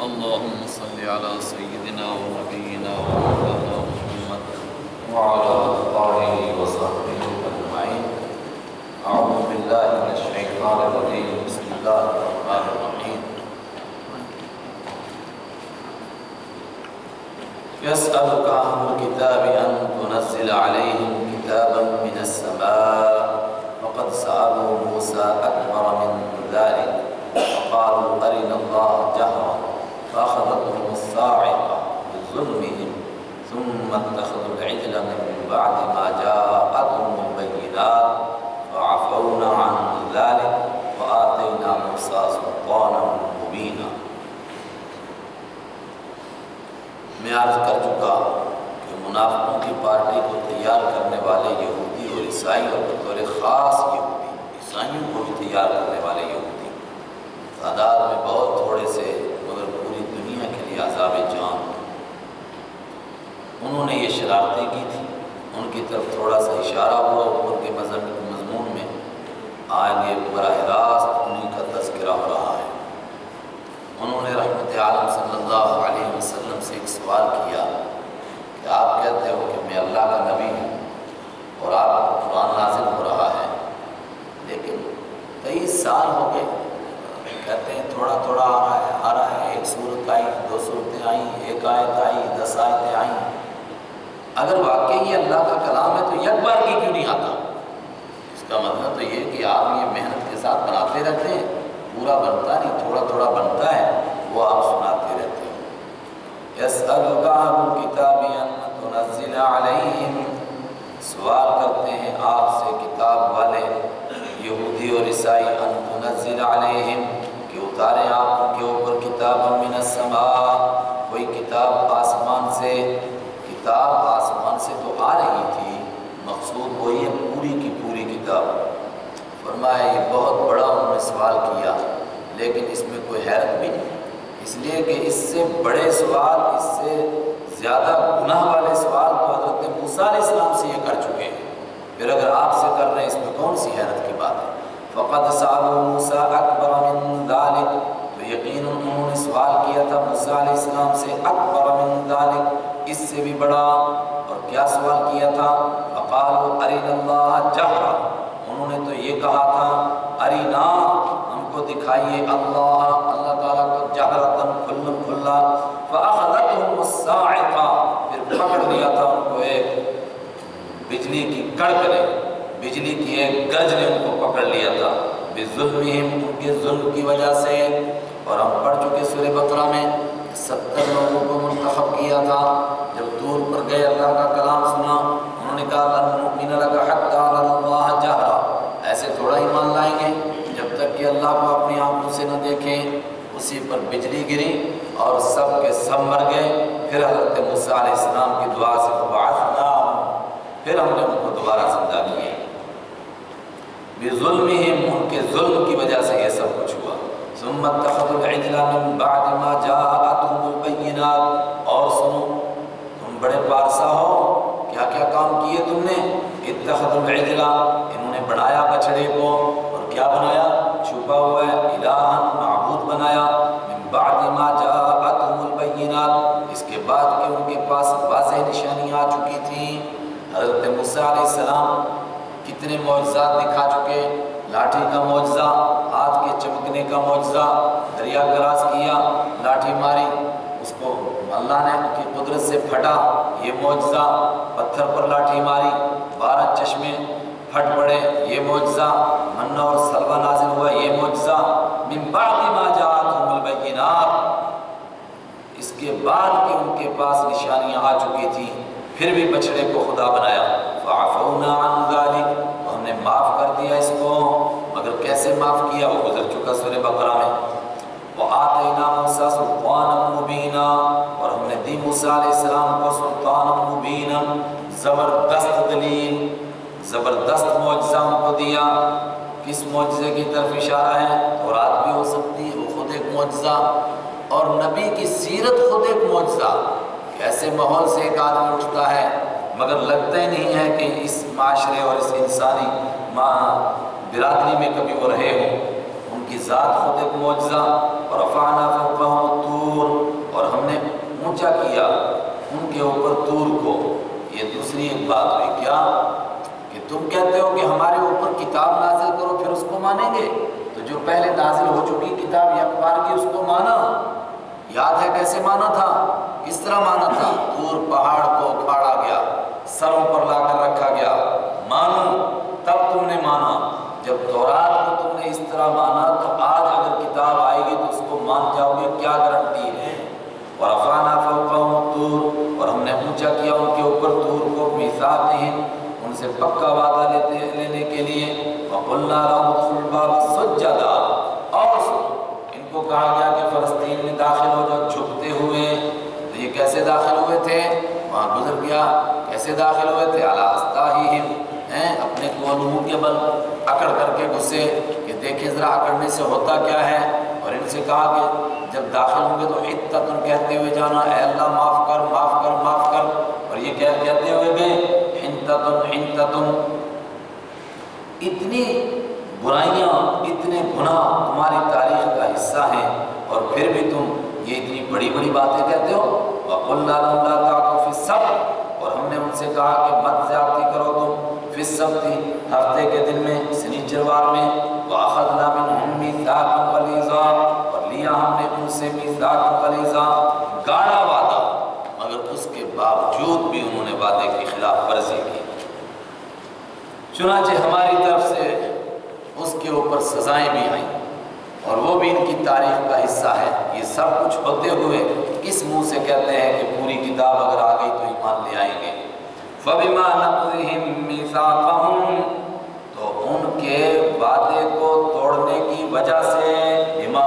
اللهم صل على سيدنا ونبينا ومولانا محمد وعلى آله وصحبه أجمعين. أعوذ بالله من الشيطان الرجيم. بسم الله الرحمن الرحيم. يسألك أهل الكتاب أن تنزل عليهم كتابا من السماء. فقد سألوا موسى أكبر من ذلك. فقالوا أرنا الله جهرا. فأخذتهم الصاعقة بظلمهم، ثم اتخذوا العجل من بعد ما جاءتهم البينات، فعفونا عن ذلك وآتينا موسى سلطانا مبينا. میں عرض کر چکا کہ منافقوں کی پارٹی کو تیار کرنے والے یہودی اور عیسائی اور بطور خاص یہودی، عیسائیوں کو بھی تیار کرنے والے یہودی۔ تعداد میں بہت تھوڑے سے مگر پوری دنیا کے لیے عذاب جان انہوں نے یہ شرارتیں کی تھی ان کی طرف تھوڑا سا اشارہ ہوا اوپر کے مذہب مضمون میں۔ آگے براہ راست انہیں کا تذکرہ ہو رہا ہے۔ انہوں نے رحمت عالم صلی اللہ علیہ وسلم سے ایک سوال کیا کہ آپ کہتے ہو کہ میں اللہ کا نبی ہوں اور آپ کو قرآن نازل ہو رہا ہے، لیکن کئی سال ہو گئے۔ کہتے ہیں تھوڑا تھوڑا آ رہا ہے، آ رہا ہے۔ ایک صورت آئی، دو صورتیں آئیں، ایک آیت آئی، دس آیتیں آئیں۔ اگر واقعی یہ اللہ کا کلام ہے تو یک بار کی کیوں نہیں آتا؟ اس کا مطلب تو یہ کہ آپ یہ محنت کے ساتھ بناتے رہتے ہیں، پورا بنتا نہیں، تھوڑا تھوڑا بنتا ہے، وہ آپ سناتے رہتے ہیں۔ تنزل علیہم۔ سوال کرتے ہیں آپ سے کتاب والے، یہودی اور عیسائی، ان تنزل علیہم۔ کہ اتاریں آپ کے اوپر کتاب من السماء؟ کوئی کتاب آسمان سے، کتاب آسمان سے تو آ رہی تھی، مقصود وہی ہے پوری کی پوری کتاب۔ فرمایا، یہ بہت بڑا انہوں نے سوال کیا، لیکن اس میں کوئی حیرت بھی نہیں۔ اس لیے کہ اس سے بڑے سوال، اس سے زیادہ گناہ والے سوال تو حضرت موسیٰ علیہ السلام سے یہ کر چکے ہیں۔ پھر اگر آپ سے کر رہے ہیں، اس میں کون سی حیرت کی بات ہے؟ فقط سالو موسیٰ اکبر من ذالک تو یقین انہوں نے سوال کیا تھا موسیٰ علیہ السلام سے اکبر من ذالک اس سے بھی بڑا کیا سوال کیا تھا؟ فقالوا ارین اللہ جہرا انہوں نے تو یہ کہا تھا ارینا ہم کو دکھائیے اللہ اللہ تعالیٰ کو جہرتن کھلم کھلا۔ فأخذتهم الصاعقہ پھر پکڑ لیا تھا ان کو ایک بجلی کی کڑک نے، بجلی کی ایک گرج نے ان کو پکڑ لیا تھا۔ بظلمہم، ان کے ظلم کی وجہ سے۔ اور ہم پڑھ چکے سورہ بقرہ میں۔ ستر لوگوں کو منتخب کیا تھا۔ جب دور پر گئے اللہ کا کلام سنا، انہوں نے کہا، لن نؤمن لك حتى نرى ایسے تھوڑا ایمان لائیں گے۔ جب تک کہ اللہ کو اپنی آنکھوں سے نہ دیکھیں، اسی پر بجلی گری اور سب کے سب مر گئے۔ پھر حضرت موسیٰ علیہ السلام کی دعا سے فبعثنا۔ پھر ہم نے ان کو دوبارہ زندہ کیا بظلمہم ان کے ظلم کی وجہ سے یہ سب کچھ ہوا ثم اتخذوا العجل من بعد ما جاءتهم البينات۔ اور سنو، تم بڑے پارسا ہو کیا کیا کام کیے تم نے؟ اتخذوا العجل، انہوں نے بنایا بچڑے کو۔ اور کیا بنایا؟ چھپا ہوا ہے الہن معبود بنایا۔ من بعد ما جاءتهم البينات۔ اس کے بعد کہ ان کے پاس واضح نشانیاں آ چکی تھیں۔ حضرت موسیٰ علیہ السلام کتنے معجزات دکھا چکے۔ لاٹھی کا معجزہ، ہاتھ کے چمکنے کا معجزہ، دریا کراس کیا، لاٹھی ماری، اس کو اللہ نے کی قدرت سے پھٹا، یہ معجزہ، پتھر پر لاٹھی ماری، بارہ چشمے پھٹ پڑے، یہ معجزہ، منا اور سلوہ نازل ہوا، یہ معجزہ، من بعد ما جاءتهم البینات۔ اس کے بعد کہ ان کے پاس نشانیاں آ چکی تھیں، پھر بھی بچڑے کو خدا بنایا۔ فعفونا عن ذلك معاف کر دیا اس کو، مگر کیسے معاف کیا؟ وہ گزر چکا سورہ بقرہ میں۔ وآتینا موسیٰ سلطانا مبینا، اور ہم نے دی موسیٰ علیہ السلام کو سلطانا مبینا۔ زبردست دلیل، زبردست معجزہ ہم کو دیا۔ کس معجزے کی طرف اشارہ ہے؟ تورات بھی ہو سکتی ہے، وہ خود ایک معجزہ۔ اور نبی کی سیرت خود ایک معجزہ۔ ایسے ماحول سے ایک آدمی اٹھتا ہے؟ مگر لگتا ہی نہیں ہے کہ اس معاشرے اور اس انسانی برادری میں کبھی وہ رہے ہوں۔ ان کی ذات خود ایک معجزہ اور افانہ فوقہم الطور۔ اور ہم نے اونچا کیا ان کے اوپر تور کو۔ یہ دوسری ایک بات ہوئی۔ کیا؟ کہ تم کہتے ہو کہ ہمارے اوپر کتاب نازل کرو، پھر اس کو مانیں گے؟ تو جو پہلے نازل ہو چکی کتاب یا اخبار کی، اس کو مانا۔ یاد ہے کیسے مانا تھا؟ کس طرح مانا تھا۔ دور پہاڑ کو کھاڑا گیا۔ سروں پر لا کر رکھا گیا۔ مانو، تب تم نے مانا۔ جب تورات کو تم نے اس طرح مانا، تو آج اگر کتاب آئے گی تو اس کو مان جاؤ گے۔ کیا گارنٹی ہے؟ اور افانہ فوقہم اور ہم نے اونچا کیا، ان کے اوپر تور کو میثاقہم ان سے پکا وعدہ لیتے، لینے کے لیے۔ وَقُلْنَا لَهُمْ ادْخُلُوا الْبَابَ اور ان کو کہا گیا کہ فلسطین میں داخل ہو جاؤ جھکتے ہوئے۔ تو یہ کیسے داخل ہوئے تھے؟ وہاں گزر گیا، کیسے داخل ہوئے تھے؟ الاستاہیم ہیں، اپنے کونوں کے بل اکڑ کر کے غصے کہ دیکھیں ذرا اکڑنے سے ہوتا کیا ہے؟ اور ان سے کہا کہ جب داخل ہوں گے تو عدت کہتے ہوئے جانا، اے اللہ معاف کر معاف کر معاف کر۔ اور یہ کیا کہتے ہوئے گئے؟ حنتتن حنتتن اتنی برائیاں، اتنے گناہ تمہاری تاریخ کا حصہ ہیں، اور پھر بھی تم یہ اتنی بڑی بڑی باتیں کہتے ہو؟ وَقُلْ لَا لَمْ لَا تَعْتُ فِي اور ہم نے ان سے کہا کہ مت زیادتی کرو تم فی السبت ہفتے کے دن میں سنیچروار میں، وَأَخَذْنَا مِنْهُمْ مِيثَاقًا غَلِيظًا، اور لیا ہم نے ان سے میثاق غلیظا گاڑا وعدہ، مگر اس کے باوجود بھی انہوں نے وعدے کی خلاف ورزی کی۔ چنانچہ ہماری طرف سے اس کے اوپر سزائیں بھی آئیں۔ اور وہ بھی ان کی تاریخ کا حصہ ہے۔ یہ سب کچھ ہوتے ہوئے کس منہ سے کہتے ہیں کہ پوری کتاب اگر آ گئی تو ایمان لے آئیں گے۔ فَبِمَا نَقْضِهِمْ مِيثَاقَهُمْ، تو ان کے وعدے کو توڑنے کی وجہ سے بما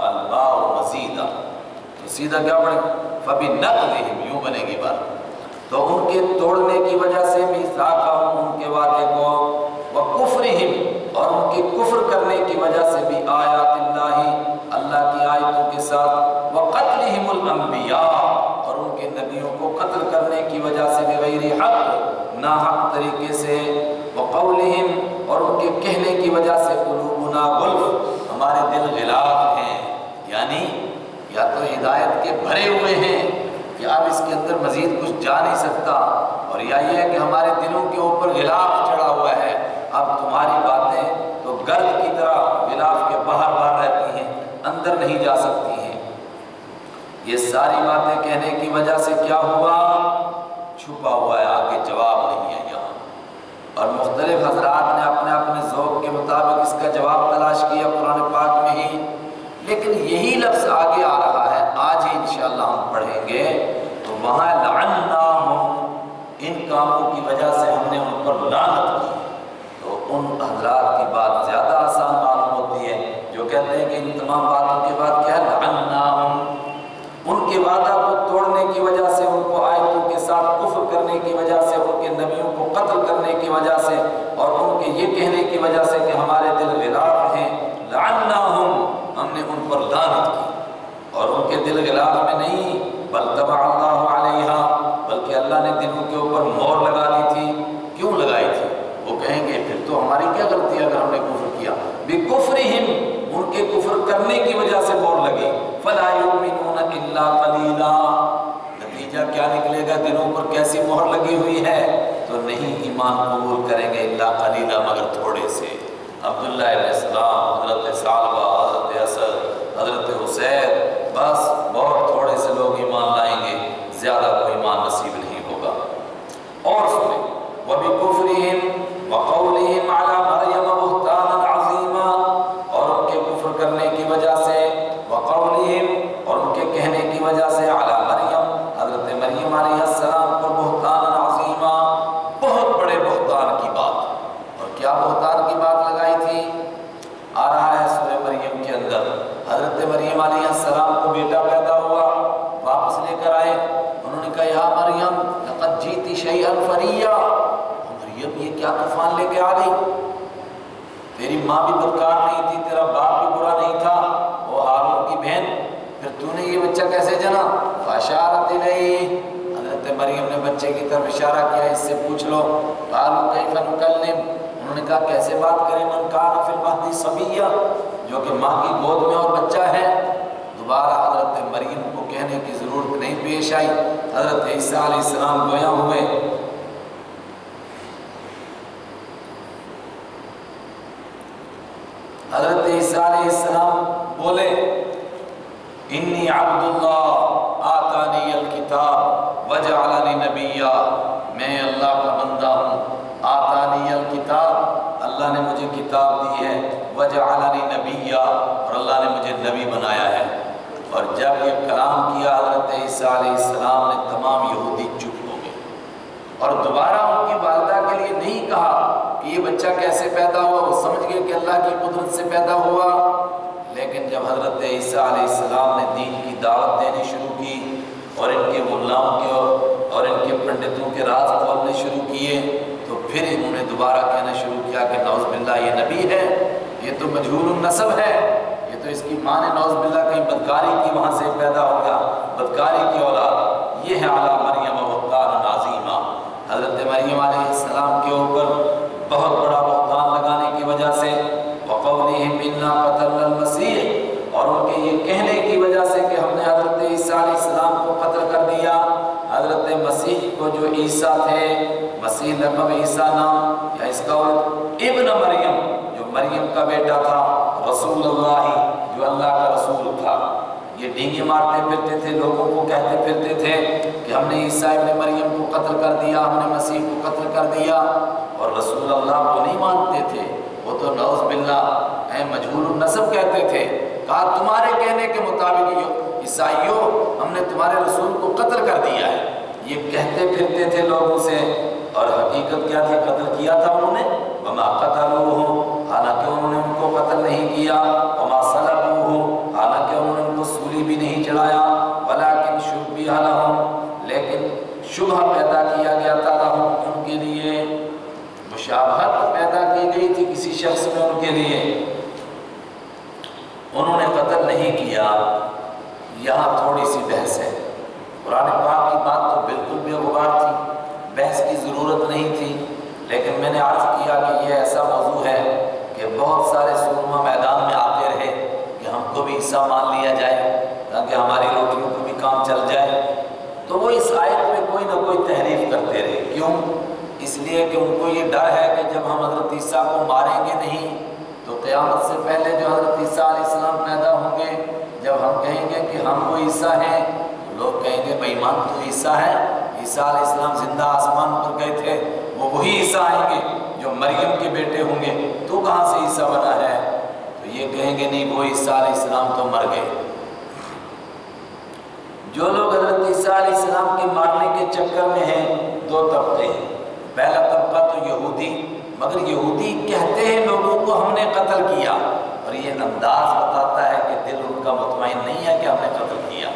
الباء مزیدہ تو سیدھا کیا پڑے گا فَبِنَقْضِهِمْ، یوں بنے گی بات۔ تو ان کے توڑنے کی وجہ سے میثاقہم ان کے وعدے کو وَكُفْرِهِمْ اور ان کے کفر کرنے کی وجہ سے بھی آیات اللہ اللہ کی آیتوں کے ساتھ وَقَتْلِهِمُ الْأَنْبِيَاء اور ان کے نبیوں کو قتل کرنے کی وجہ سے بغیر حق، ناحق طریقے سے وَقَوْلِهِمْ اور ان کے کہنے کی وجہ سے قلوبنا غلف، ہمارے دل غلاف ہیں یعنی یا تو ہدایت کے بھرے ہوئے ہیں کہ اب اس کے اندر مزید کچھ جا نہیں سکتا، اور یا یہ ہے کہ ہمارے دلوں کے اوپر غلاف چڑھا ہوا ہے اب تمہاری باتیں تو گرد کی طرح غلاف کے باہر باہر رہتی ہیں، اندر نہیں جا سکتی ہیں۔ یہ ساری باتیں کہنے کی وجہ سے کیا ہوا؟ چھپا ہوا ہے، آگے جواب نہیں ہے یہاں۔ اور مختلف حضرات نے اپنے اپنے ذوق کے مطابق اس کا جواب تلاش کیا قرآن پاک میں ہی۔ لیکن یہی لفظ آگے آ رہا ہے۔ آج ہی انشاءاللہ ہم پڑھیں گے۔ تو وہاں لعناہم، ان کاموں کی وجہ سے ہم نے ان پر لعنت کی۔ ان حضرات کی بات زیادہ آسان معلوم ہوتی ہے، جو کہتے ہیں کہ ان تمام باتوں کے بعد کیا ہے؟ لعناہم۔ ان کے وعدہ کو توڑنے کی وجہ سے، ان کو آیتوں کے ساتھ کفر کرنے کی وجہ سے، ان کے نبیوں کو قتل کرنے کی وجہ سے، اور ان کے یہ کہنے کی وجہ سے کہ ہمارے دل غلاف ہیں۔ لعناہم۔ ہم نے ان پر لعنت کی۔ اور ان کے دل غلاف میں نہیں، بل تبع اللہ علیہا، بلکہ اللہ نے دلوں کے اوپر مور لگا لی تھی کیوں لگائی تھی وہ کہیں گے پھر تو ہماری کیا غلطی ہے اگر ہم نے کفر کیا بکفرہم ان کے کفر کرنے کی وجہ سے مور لگی فلا یؤمنون الا قلیلا نتیجہ کیا نکلے گا دلوں پر کیسی مہر لگی ہوئی ہے تو نہیں من کان فی المہدی صبیہ جو کہ ماں کی گود میں اور بچہ ہے۔ دوبارہ حضرت مریم کو کہنے کی ضرورت نہیں پیش آئی۔ حضرت عیسیٰ علیہ السلام گویا ہوئے۔ حضرت عیسیٰ علیہ السلام بولے، انی عبداللہ، آتانی الکتاب، وجعلنی نبیہ میں اللہ کا بندہ ہوں۔ آتانی الکتاب اللہ نے مجھے کتاب دی ہے وجعلنی نبیہ اور اللہ نے مجھے نبی بنایا ہے۔ اور جب یہ کلام کیا، حضرت عیسیٰ علیہ السلام نے تمام یہودی چپ ہو گئے۔ اور دوبارہ ان کی والدہ کے لیے نہیں کہا کہ یہ بچہ کیسے پیدا ہوا، وہ سمجھ گئے کہ اللہ کی قدرت سے پیدا ہوا۔ لیکن جب حضرت عیسیٰ علیہ السلام نے دین کی دعوت دینی شروع کی، اور ان کے غلام کے اور ان کے پنڈتوں کے راز کھولنے شروع کیے پھر انہوں نے دوبارہ کہنا شروع کیا کہ نوز باللہ یہ نبی ہے، یہ تو مجہور النصب ہے، یہ تو اس کی ماں نے نوز باللہ کہیں بدکاری کی وہاں سے پیدا ہو گیا، بدکاری کی اولاد، یہ ہے اعلیٰ مریم وقار نازیمہ حضرت مریم علیہ السلام کے اوپر بہت بڑا بہتان لگانے کی وجہ سے وقولہم انا قتل المسیح، اور ان کے یہ کہنے کی وجہ سے کہ ہم نے حضرت عیسیٰ علیہ السلام کو قتل کر دیا۔ حضرت مسیح کو جو عیسیٰ تھے مسیح لقب عیسیٰ نام یا اس کا ابن مریم، جو مریم کا بیٹا تھا، رسول اللہ جو اللہ کا رسول تھا۔ یہ ڈینگے مارتے پھرتے تھے، لوگوں کو کہتے پھرتے تھے کہ ہم نے عیسیٰ ابن مریم کو قتل کر دیا، ہم نے مسیح کو قتل کر دیا۔ اور رسول اللہ کو نہیں مانتے تھے۔ وہ تو نوز باللہ، اے مجہول النصب کہتے تھے۔ کہا، تمہارے کہنے کے مطابق عیسائیوں ہم نے تمہارے رسول کو قتل کر دیا ہے۔ یہ کہتے پھرتے تھے لوگوں سے، اور حقیقت کیا تھی؟ قتل کیا تھا انہوں نے؟ وما قتلوه حالانکہ انہوں نے ان کو قتل نہیں کیا۔ وما صلبوه حالانکہ انہوں نے ان کو سولی بھی نہیں چڑھایا۔ ولیکن شبہ لهم، لیکن شبہ پیدا کیا گیا تھا لهم ان کے لیے۔ مشابہت پیدا کی گئی تھی کسی شخص میں ان کے لیے۔ انہوں نے قتل نہیں کیا۔ یہاں تھوڑی سی بحث ہے۔ قرآن پاک کی بات تو بالکل بے غبار تھی، بحث کی ضرورت نہیں تھی، لیکن میں نے عرض کیا کہ یہ ایسا موضوع ہے کہ بہت سارے سرما میدان میں آتے رہے کہ ہم کو بھی حصہ مان لیا جائے تاکہ ہماری روٹیوں کو بھی کام چل جائے۔ تو وہ اس آیت میں کوئی نہ کوئی تحریف کرتے رہے۔ کیوں؟ اس لیے کہ ان کو یہ ڈر ہے کہ جب ہم حضرت عیسیٰ کو ماریں گے نہیں، تو قیامت سے پہلے جو حضرت عیسیٰ علیہ السلام پیدا ہوں گے، جب ہم کہیں گے کہ ہم وہ عیسیٰ ہیں لوگ کہیں گے بھائی مان تو عیسیٰ ہے، عیسیٰ علیہ السلام زندہ آسمان پر گئے تھے، وہ وہی عیسیٰ آئیں گے جو مریم کے بیٹے ہوں گے۔ تو کہاں سے عیسیٰ بنا ہے؟ تو یہ کہیں گے نہیں، وہ عیسیٰ علیہ السلام تو مر گئے۔ جو لوگ حضرت عیسیٰ علیہ السلام کے مارنے کے چکر میں ہیں، دو طبقے ہیں۔ پہلا طبقہ تو یہودی، مگر یہودی کہتے ہیں لوگوں کو ہم نے قتل کیا، اور یہ انداز بتاتا ہے کہ دل ان کا مطمئن نہیں ہے کہ ہم نے قتل کیا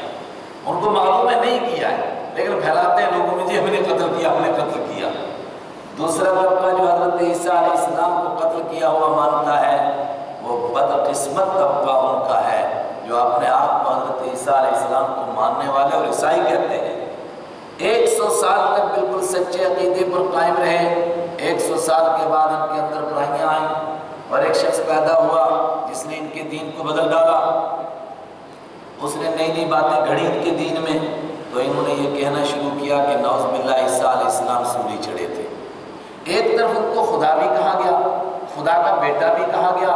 ان کو معلوم ہے نہیں کیا ہے لیکن پھیلاتے ہیں لوگوں میں جی ہم نے قتل کیا ہم نے قتل کیا دوسرا طبقہ جو حضرت عیسیٰ علیہ السلام کو قتل کیا ہوا مانتا ہے، وہ بدقسمت طبقہ ان کا ہے، جو اپنے آپ کو حضرت عیسیٰ علیہ السلام کو ماننے والے اور عیسائی کہتے ہیں۔ ایک سو سال تک بالکل سچے عقیدے پر قائم رہے۔ ایک سو سال کے بعد ان کے اندر برائیاں آئیں اور ایک شخص پیدا ہوا جس نے ان کے دین کو بدل ڈالا۔ اس نے نئی نئی باتیں گھڑی ان کے دین میں، تو انہوں نے یہ کہنا شروع کیا کہ نوز باللہ عیسیٰ علیہ السلام سولی چڑھے تھے۔ ایک طرف ان کو خدا بھی کہا گیا، خدا کا بیٹا بھی کہا گیا،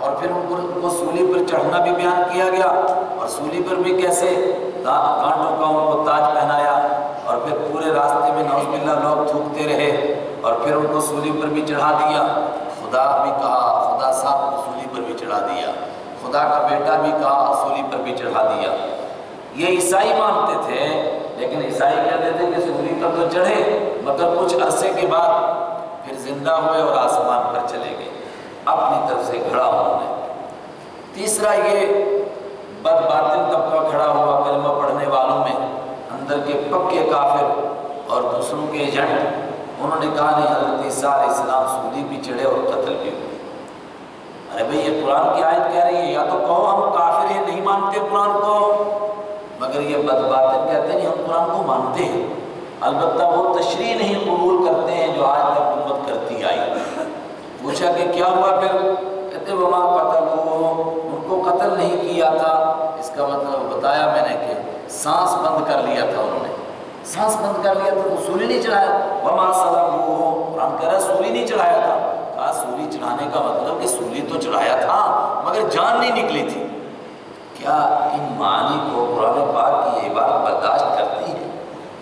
اور پھر ان کو سولی پر چڑھنا بھی بیان کیا گیا۔ اور سولی پر بھی کیسے؟ کانٹوں کا ان کو تاج پہنایا، اور پھر پورے راستے میں نوز باللہ لوگ تھوکتے رہے، اور پھر ان کو سولی پر بھی چڑھا دیا۔ خدا بھی کہا، خدا صاحب کو سولی پر بھی چڑھا دیا۔ خدا کا بیٹا بھی کہا، سولی پر بھی چڑھا دیا۔ یہ عیسائی مانتے تھے، لیکن عیسائی کہتے تھے کہ سولی پر تو چڑھے، مگر کچھ عرصے کے بعد زندہ ہوئے اور آسمان پر چلے گئے۔ اپنی طرف سے کھڑا انہوں نے تیسرا یہ بد باطن طبقہ کھڑا ہوا کلمہ پڑھنے والوں میں۔ اندر کے پکے کافر اور دوسروں کے ایجنٹ انہوں نے کہا، نہیں، حضرت عیسیٰ علیہ السلام بھی چڑھے اور قتل بھی ہوئے۔ ارے بھئی یہ قرآن کی آیت کہہ رہی ہے۔ یا تو کہو ہم کافر ہیں، نہیں مانتے قرآن کو۔ مگر یہ بد باتیں کہتے ہیں، ہم قرآن کو مانتے ہیں۔ البتہ وہ تشریح نہیں قبول کرتے ہیں جو آج تک امت کرتی آئی۔ پوچھا کہ کیا ہوا پھر؟ کہتے وما قتل ان کو قتل نہیں کیا تھا۔ اس کا مطلب بتایا میں نے کہ سانس بند کر لیا تھا انہوں نے۔ سانس بند کر لیا تھا تو سولی نہیں چڑھایا۔ وما صلب قرآن کہہ رہا سولی نہیں چڑھایا تھا۔ کہا سولی چڑھانے کا مطلب کہ سولی تو چڑھایا تھا، مگر جان نہیں نکلی تھی۔ کیا ان معنی کو قرآن پاک کی یہ بات برداشت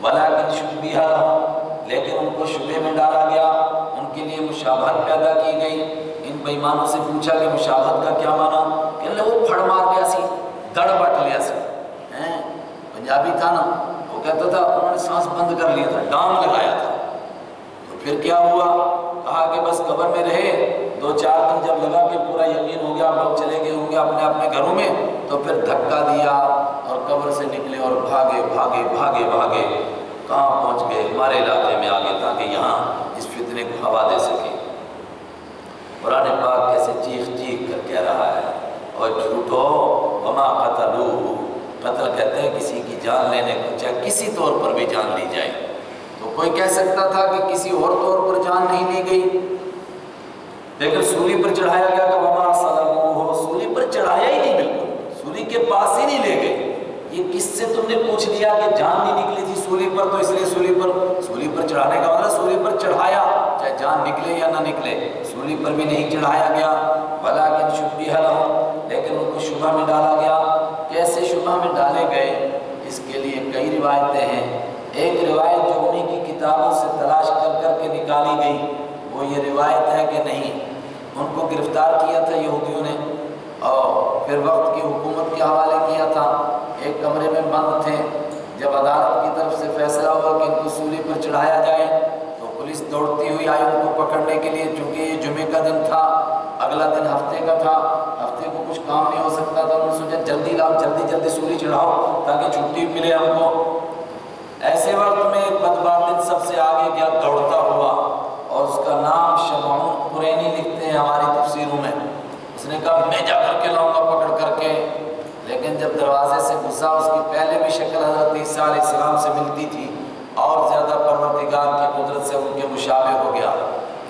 کرتی ہے ولیکن شبیہ رہا لیکن ان کو شبے میں ڈالا گیا، ان کے لیے مشابہت پیدا کی گئی۔ ان بیمانوں سے پوچھا کہ مشابہت کا کیا معنی؟ کہ وہ پھڑ مار گیا سی دڑ بٹ لیا سی۔ پنجابی تھا نا، وہ کہتا تھا، انہوں نے سانس بند کر لیا تھا ڈانگ لگایا تھا۔ تو پھر کیا ہوا؟ کہا کہ بس قبر میں رہے۔ دو چار دن جب لگا کہ پورا یقین ہو گیا لوگ چلے گئے ہوں گے اپنے اپنے گھروں میں، تو پھر دھکا دیا اور قبر سے نکلے اور بھاگے بھاگے بھاگے بھاگے، کہاں پہنچ گئے؟ ہمارے علاقے میں آگے تاکہ یہاں اس فتنے کو ہوا دے سکے۔ قرآن پاک کیسے چیخ چیخ کر کہہ رہا ہے، اور جھوٹو وما قتلو قتل کہتے ہیں کسی کی جان لینے کو، چاہے کسی طور پر بھی جان لی جائے۔ تو کوئی کہہ سکتا تھا کہ کسی اور طور پر جان نہیں لی گئی لیکن سولی پر چڑھایا گیا کہ وما صلبو سولی پر چڑھایا ہی نہیں بالکل۔ سولی کے پاس ہی نہیں لے گئے۔ یہ کس سے تم نے پوچھ لیا کہ جان نہیں نکلی تھی سولی پر؟ تو اس لیے سولی پر سولی پر چڑھانے کا مطلب سولی پر چڑھایا، چاہے جان نکلے یا نہ نکلے۔ سولی پر بھی نہیں چڑھایا گیا۔ بلا کن شبی لیکن ان کو شبہ میں ڈالا گیا۔ کیسے شبہ میں ڈالے گئے؟ اس کے لیے کئی روایتیں ہیں۔ ایک روایت جو انہیں کی کتابوں سے تلاش کر کر کے نکالی گئی۔ وہ یہ روایت ہے کہ نہیں، ان کو گرفتار کیا تھا یہودیوں نے اور پھر وقت کی حکومت کے حوالے کیا تھا۔ ایک کمرے میں بند تھے۔ جب عدالت کی طرف سے فیصلہ ہوا کہ ان کو سولی پر چڑھایا جائے، تو پولیس دوڑتی ہوئی آئی ان کو پکڑنے کے لیے۔ چونکہ یہ جمعے کا دن تھا، اگلا دن ہفتے کا تھا۔ ہفتے کو کچھ کام نہیں ہو سکتا تھا۔ انہوں نے سوچا، جلدی لاؤ، جلدی جلدی سولی چڑھاؤ تاکہ چھٹی ملے ہم کو۔ ایسے وقت میں ایک بدبار سب سے آگے گیا، دوڑتا ہوا۔ اور اس شمعون قرینی لکھتے ہیں ہماری تفسیروں میں۔ اس نے کہا، میں جا کر کے لاؤں گا پکڑ کر کے، لیکن جب دروازے سے گھسا، اس کی پہلے بھی شکل حضرت عیسیٰ علیہ السلام سے ملتی تھی، اور زیادہ پروردگار کی قدرت سے ان کے مشابہ ہو گیا۔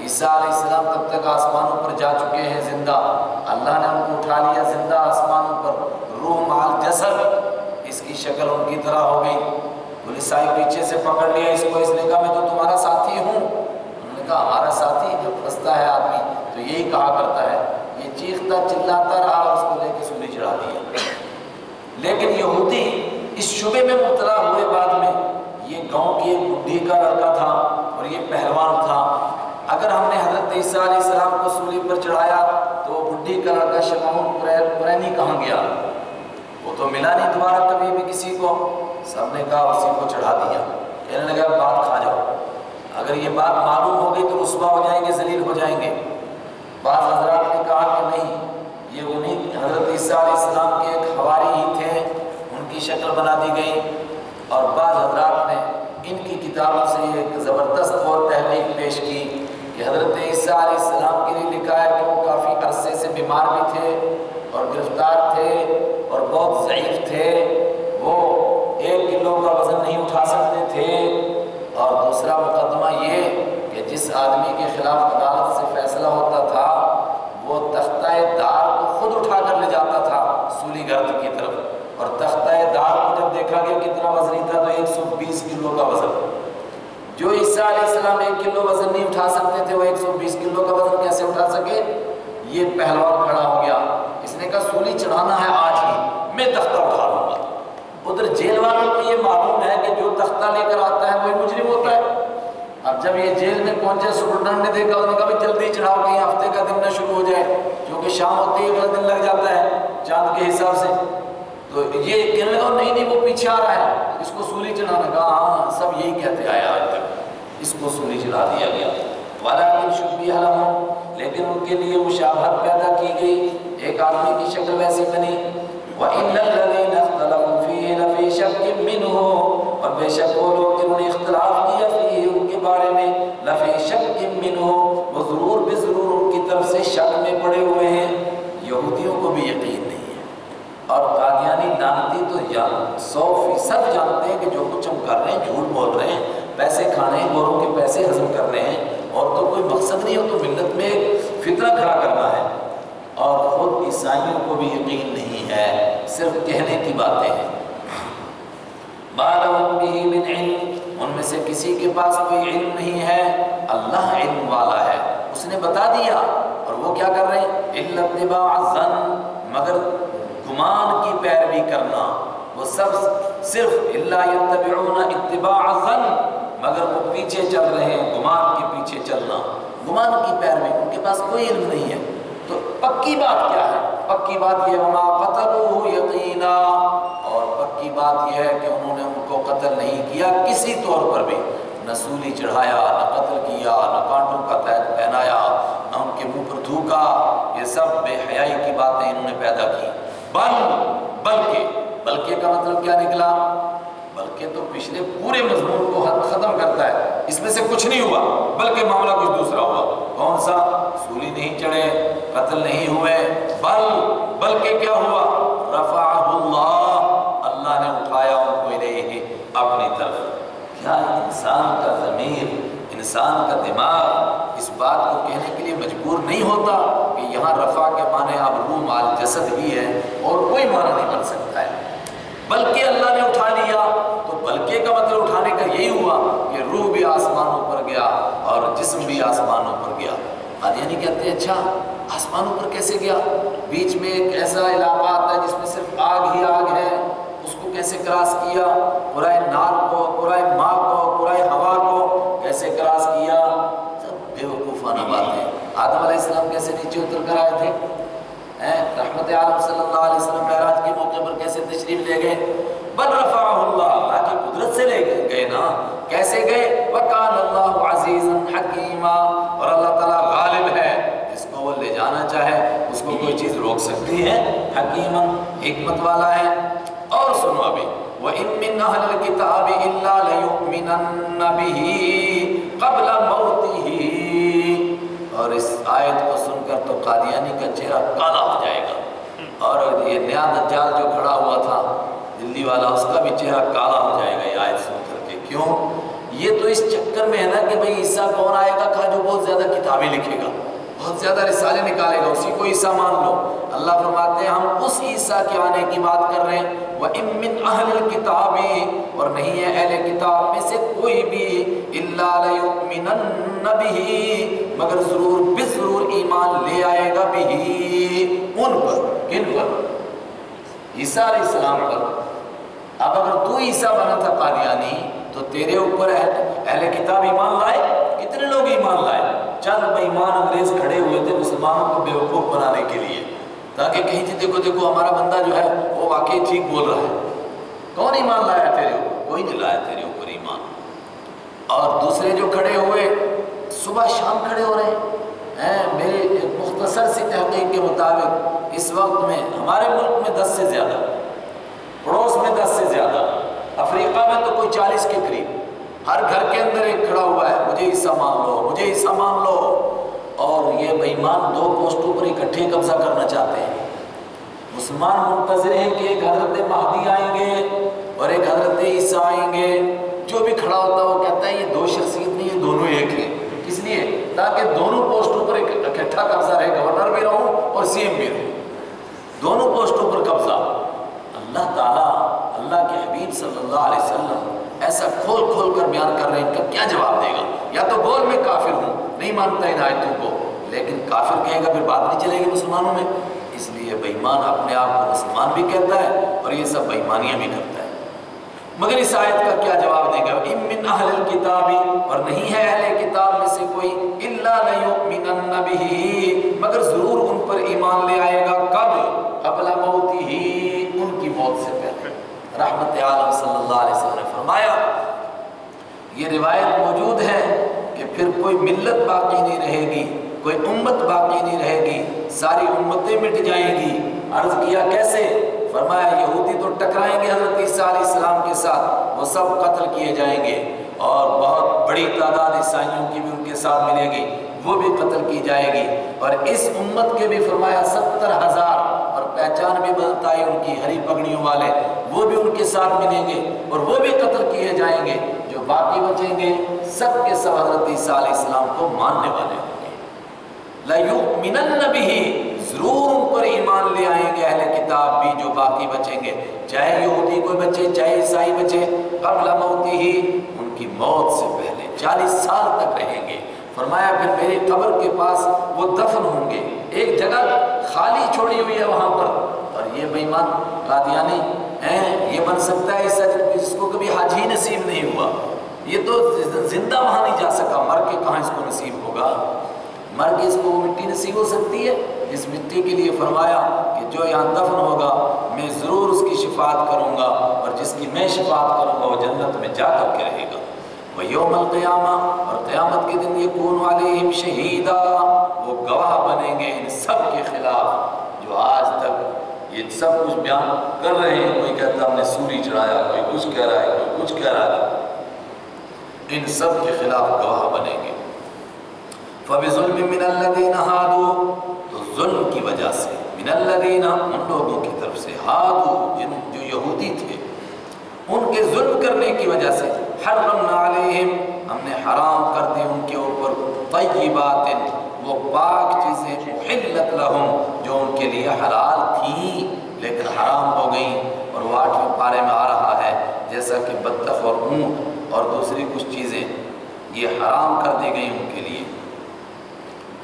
عیسیٰ علیہ السلام تب تک آسمانوں پر جا چکے ہیں زندہ۔ اللہ نے ان کو اٹھا لیا زندہ آسمانوں پر۔ روح مال جسد اس کی شکل ان کی طرح ہو گئی۔ پولیس آئی، پیچھے سے پکڑ لیا اس کو۔ اس نے کہا، میں تو تمہارا ساتھی ہوں۔ انہوں نے ہمارا ساتھی جب پھنستا ہے آدمی، تو یہی کہا کرتا ہے، یہ چیختا چلاتا رہا اور اس کو لے کے سولی چڑھا دیا۔ لیکن یہودی اس شبے میں مبتلا ہوئے بعد میں یہ گاؤں کی ایک بڈھی کا لڑکا تھا اور یہ پہلوان تھا۔ اگر ہم نے حضرت عیسیٰ علیہ السلام کو سولی پر چڑھایا، تو وہ بڈھی کا لڑکا شمعون پرینی کہاں گیا؟ وہ تو ملا نہیں دوبارہ کبھی بھی کسی کو۔ سب نے کہا، اسی کو چڑھا دیا۔ کہنے لگا بات کھا جاؤ۔ اگر یہ بات معلوم ہوگی تو رسوا ہو جائیں گے، ذلیل ہو جائیں گے۔ بعض حضرات نے کہا کہ نہیں، یہ انہیں حضرت عیسیٰ علیہ السلام کے ایک ہواری ہی تھے، ان کی شکل بنا دی گئی۔ اور بعض حضرات نے ان کی کتابوں سے ایک زبردست اور تحقیق پیش کی کہ حضرت عیسیٰ علیہ السلام کے لیے لکھا ہے کہ وہ کافی عرصے سے بیمار بھی تھے اور گرفتار تھے اور بہت ضعیف تھے۔ وہ ایک کلو کا وزن نہیں اٹھا سکتے تھے۔ اور دوسرا مقدمہ یہ کہ جس آدمی کے خلاف عدالت سے فیصلہ ہوتا تھا، وہ تختہ دار کو خود اٹھا کر لے جاتا تھا سولی گرد کی طرف۔ اور تختہ دار کو جب دیکھا گیا کتنا وزنی تھا تو ایک سو بیس کلو کا وزن۔ جو عیسیٰ علیہ السلام ایک کلو وزن نہیں اٹھا سکتے تھے، وہ ایک سو بیس کلو کا وزن کیسے اٹھا سکے؟ یہ پہلوان کھڑا ہو گیا۔ اس نے کہا، سولی چڑھانا ہے آج ہی، میں تختہ اٹھا ادھر جیل والوں کو یہ معلوم ہے کہ جو تختہ لے کر آتا ہے وہی مجرم ہوتا ہے۔ اب جب یہ جیل میں پہنچے سپرڈنٹ نے دیکھا، انہوں نے کہا بھی جلدی چڑھاؤ کہیں ہفتے کا دن نہ شروع ہو جائے۔ کیونکہ شام ہوتے ہی اگلا دن لگ جاتا ہے، چاند کے حساب سے۔ تو یہ کہنے لگا، نہیں نہیں، وہ پیچھے آ رہا ہے۔ اس کو سولی چڑھانا۔ کہا ہاں, ہاں، سب یہی کہتے آیا آج تک اس کو سولی چڑھا دیا گیا۔ والا شبی حلم لیکن ان کے لیے مشابہت پیدا کی گئی۔ ایک آدمی کی شکل ویسی بنی۔ وَإِنَّ الَّذِينَ اخْتَلَفُوا فِيهِ لَفِي شَكٍّ مِّنْهُ اور بے شک وہ لوگ جنہوں نے اختلاف کیا فیہ ان کے بارے میں، لفی لَفِي شَكٍّ مِّنْهُ وہ ضرور بے ضرور ان کی طرف سے شک میں پڑے ہوئے ہیں۔ یہودیوں کو بھی یقین نہیں ہے۔ اور قادیانی لانتی تو یا سو فیصد جانتے ہیں کہ جو کچھ ہم کر رہے ہیں، جھوٹ بول رہے ہیں، پیسے کھانے ہیں، گوروں کے پیسے ہضم کر رہے ہیں، اور تو کوئی مقصد نہیں ہو تو ملت میں فطرہ کھڑا کرنا ہے۔ اور خود عیسائیوں کو بھی یقین نہیں ہے، صرف کہنے کی باتیں ہیں۔ من علم، ان میں سے کسی کے پاس کوئی علم نہیں ہے، اللہ علم والا ہے۔ اس نے بتا دیا، اور وہ کیا کر رہے؟ ہیں اتباع الظن، مگر گمان کی پیروی کرنا۔ وہ سب صرف اللہ یتبعون اتباع الظن، مگر وہ پیچھے چل رہے ہیں، گمان کے پیچھے چلنا۔ گمان کی پیروی، ان کے پاس کوئی علم نہیں ہے۔ تو پکی بات کیا ہے؟ پکی بات یہ وما قتلوه یقینا بات یہ ہے کہ انہوں نے ان کو قتل نہیں کیا، کسی طور پر بھی نہ سولی چڑھایا، نہ قتل کیا، نہ کانٹوں کا تحت پہنایا، نہ ان کے منہ پر تھوکا، یہ سب بے حیائی کی باتیں انہوں نے پیدا کی۔ بل، بلکہ بلکہ کا مطلب کیا نکلا؟ بلکہ تو پچھلے پورے مضمون کو ختم کرتا ہے۔ اس میں سے کچھ نہیں ہوا، بلکہ معاملہ کچھ دوسرا ہوا۔ کون سا؟ سولی نہیں چڑھے، قتل نہیں ہوئے۔ بل، بلکہ کیا ہوا؟ رفع اللہ اللہ نے اٹھایا ان کو الیہ اپنی طرف۔ کیا انسان کا ضمیر، انسان کا دماغ اس بات کو کہنے کے لیے مجبور نہیں ہوتا کہ یہاں رفع کے معنی اب روح مال جسد ہی ہے اور کوئی معنی نہیں بن سکتا ہے۔ بلکہ اللہ نے اٹھا لیا۔ تو بلکہ کا مطلب اٹھانے کا یہی ہوا کہ روح بھی آسمانوں پر گیا اور جسم بھی آسمانوں پر گیا۔ قادیانی کہتے ہیں اچھا آسمانوں پر کیسے گیا؟ بیچ میں ایک ایسا علاقہ آتا ہے جس میں صرف آگ ہی آگ ہے۔ کیسے کراس کیا قرائے نار کو قرائے ماں کو قرائے ہوا کو کیسے کراس کیا؟ سب بے وقوفانہ باتیں۔ آدم علیہ السلام کیسے نیچے اتر کر آئے تھے؟ رحمت عالم صلی اللہ علیہ وسلم معراج کے موقع پر کیسے تشریف لے گئے؟ بل رفعہ اللہ اللہ کی قدرت سے لے گئے گئے نا۔ کیسے گئے؟ وکان اللہ عزیز حکیمہ اور اللہ تعالیٰ غالب ہے۔ جس کو وہ لے جانا چاہے، اس کو کوئی چیز روک سکتی ہے؟ حکیم حکمت والا ہے۔ اور سنو ابھی۔ وَإِن مِّنْ أَهْلِ الْكِتَابِ إِلَّا لَيُؤْمِنَنَّ بِهِ قَبْلَ مَوْتِهِ۔ اور اس آیت کو سن کر تو قادیانی کا چہرہ کالا ہو جائے گا۔ اور یہ نیا دجال جو کھڑا ہوا تھا، دلی والا، اس کا بھی چہرہ کالا ہو جائے گا یہ آیت سن کر کے۔ کیوں؟ یہ تو اس چکر میں ہے نا کہ بھئی عیسیٰ کون آئے گا، کہا جو بہت زیادہ کتابیں لکھے گا۔ بہت زیادہ رسالے نکالے گا، اسی کو عیسیٰ مان لو۔ اللہ فرماتے ہیں، ہم اس عیسیٰ کے آنے کی بات کر رہے ہیں۔ وَإِن مِّنْ أَهْلِ الْكِتَابِ، اور نہیں ہے اہل کتاب میں سے کوئی بھی، إِلَّا لَيُؤْمِنَنَّ مگر ضرور بضرور ایمان لے آئے گا بِهِ۔ ان پر، کن پر؟ عیسیٰ علیہ السلام پر۔ اب اگر تو عیسیٰ بنا تھا قادیانی، تو تیرے اوپر اہل کتاب ایمان لائے؟ کتنے لوگ ایمان لائے؟ چند بےمان انگریز کھڑے ہوئے تھے مسلمانوں کو بیوقوف بنانے کے لیے۔ تاکہ کہیں جی دیکھو دیکھو، ہمارا بندہ جو ہے، وہ واقعی ٹھیک بول رہا ہے۔ کون ایمان لایا تیرے اوپر؟ کوئی نہیں لایا تیرے اوپر ایمان۔ اور دوسرے جو کھڑے ہوئے، صبح شام کھڑے ہو رہے ہیں، میرے مختصر سی تحقیق کے مطابق، اس وقت میں ہمارے ملک میں دس سے زیادہ، پڑوس میں دس سے زیادہ، افریقہ میں تو کوئی چالیس کے قریب۔ ہر گھر کے اندر ایک کھڑا ہوا ہے، مجھے حصہ مان لو، مجھے حصہ مان لو۔ اور یہ بےمان دو پوسٹوں پر اکٹھے قبضہ کرنا چاہتے ہیں۔ مسلمان منتظر ہیں کہ ایک حضرت مہدی آئیں گے اور ایک حضرت عیسیٰ آئیں گے۔ جو بھی کھڑا ہوتا ہے وہ کہتا ہے، یہ دو شخصیت نہیں، یہ دونوں ایک ہیں۔ کس لیے؟ تاکہ دونوں پوسٹوں پر اکٹھا قبضہ رہے۔ گورنر بھی رہوں اور سی ایم بھی رہوں۔ دونوں پوسٹوں پر قبضہ۔ اللہ تعالیٰ، اللہ کے حبیب صلی اللہ علیہ وسلم ایسا کھول کھول کر بیان کر رہے ہیں، ان کا کیا جواب دے گا؟ یا تو بول میں کافر ہوں، نہیں مانتا ان آیتوں کو، لیکن کافر کہے گا پھر بات نہیں چلے گی مسلمانوں میں۔ اس لیے بےمان اپنے آپ کو مسلمان بھی کہتا ہے اور یہ سب بےمانیاں بھی کرتا ہے۔ مگر اس آیت کا کیا جواب دے گا؟ ام من اہل الكتاب اور نہیں ہے اہل کتاب میں سے کوئی، الا لیؤمنن به۔ مگر ضرور ان پر ایمان لے آئے گا کب قبل موته، ان کی موت سے پہلے۔ رحمت عالم صلی اللہ علیہ وسلم فرمایا، یہ روایت موجود ہے کہ پھر کوئی ملت باقی نہیں رہے گی، کوئی امت باقی نہیں رہے گی، ساری امتیں مٹ جائیں گی۔ عرض کیا، کیسے؟ فرمایا، یہودی تو ٹکرائیں گے حضرت عیسیٰ علیہ السلام کے ساتھ، وہ سب قتل کیے جائیں گے۔ اور بہت بڑی تعداد عیسائیوں کی بھی ان کے ساتھ ملے گی، وہ بھی قتل کی جائے گی۔ اور اس امت کے بھی فرمایا، ستر ہزار پہچان بھی بتائی ان کی ہری پگڑیوں والے۔ وہ بھی ان کے ساتھ ملیں گے اور وہ بھی قتل کیے جائیں گے جو باقی بچیں گے۔ سب کے سب حضرت عیسیٰ علیہ السلام کو ماننے والے ہوں گے۔ لَيُؤْمِنَنَّ بِهِ، ضرور ان پر ایمان لے آئیں گے اہل کتاب بھی جو باقی بچیں گے۔ چاہے یہودی کوئی بچے، چاہے عیسائی بچے۔ قبل موتی ہی ان کی موت سے پہلے چالیس سال تک رہیں گے۔ فرمایا، پھر میری قبر کے پاس وہ دفن ہوں گے۔ ایک جگہ خالی چھوڑی ہوئی ہے وہاں پر۔ اور یہ بےمان قادیانی ہیں، یہ بن سکتا ہے جس کو کبھی حج ہی نصیب نہیں ہوا۔ یہ تو زندہ وہاں نہیں جا سکا۔ مر کے کہاں اس کو نصیب ہوگا؟ مر کے اس کو وہ مٹی نصیب ہو سکتی ہے۔ اس مٹی کے لیے فرمایا کہ جو یہاں دفن ہوگا، میں ضرور اس کی شفاعت کروں گا اور جس کی میں شفاعت کروں گا، وہ جنت میں جا کر کے رہے گا۔ وہ یوم القیامہ اور قیامت کے دن یہ کون والے شہیدہ، وہ گواہ بنیں گے ان سب کے خلاف جو آج تک یہ سب کچھ بیان کر رہے ہیں۔ کوئی کہتا ہم نے سوری چڑھایا، کوئی کچھ کہہ رہا ہے، کوئی کچھ کہہ رہا ہے۔ ان سب کے خلاف گواہ بنیں گے۔ فَبِظُلْمٍ مِّنَ الَّذِينَ هَادُوا تو ظلم کی وجہ سے، من الذین ان لوگوں کی طرف سے، ہادو، جن جو یہودی تھے، ان کے ظلم کرنے کی وجہ سے حرمنا علیہم، ہم نے حرام کر دی ان کے اوپر طیبات وہ پاک چیزیں حلت لہم، جو ان کے لیے حلال تھی، لیکن حرام ہو گئیں۔ اور وہ آٹھویں پارے میں آ رہا ہے، جیسا کہ بطخ اور اونٹ اور دوسری کچھ چیزیں یہ حرام کر دی گئی ان کے لیے۔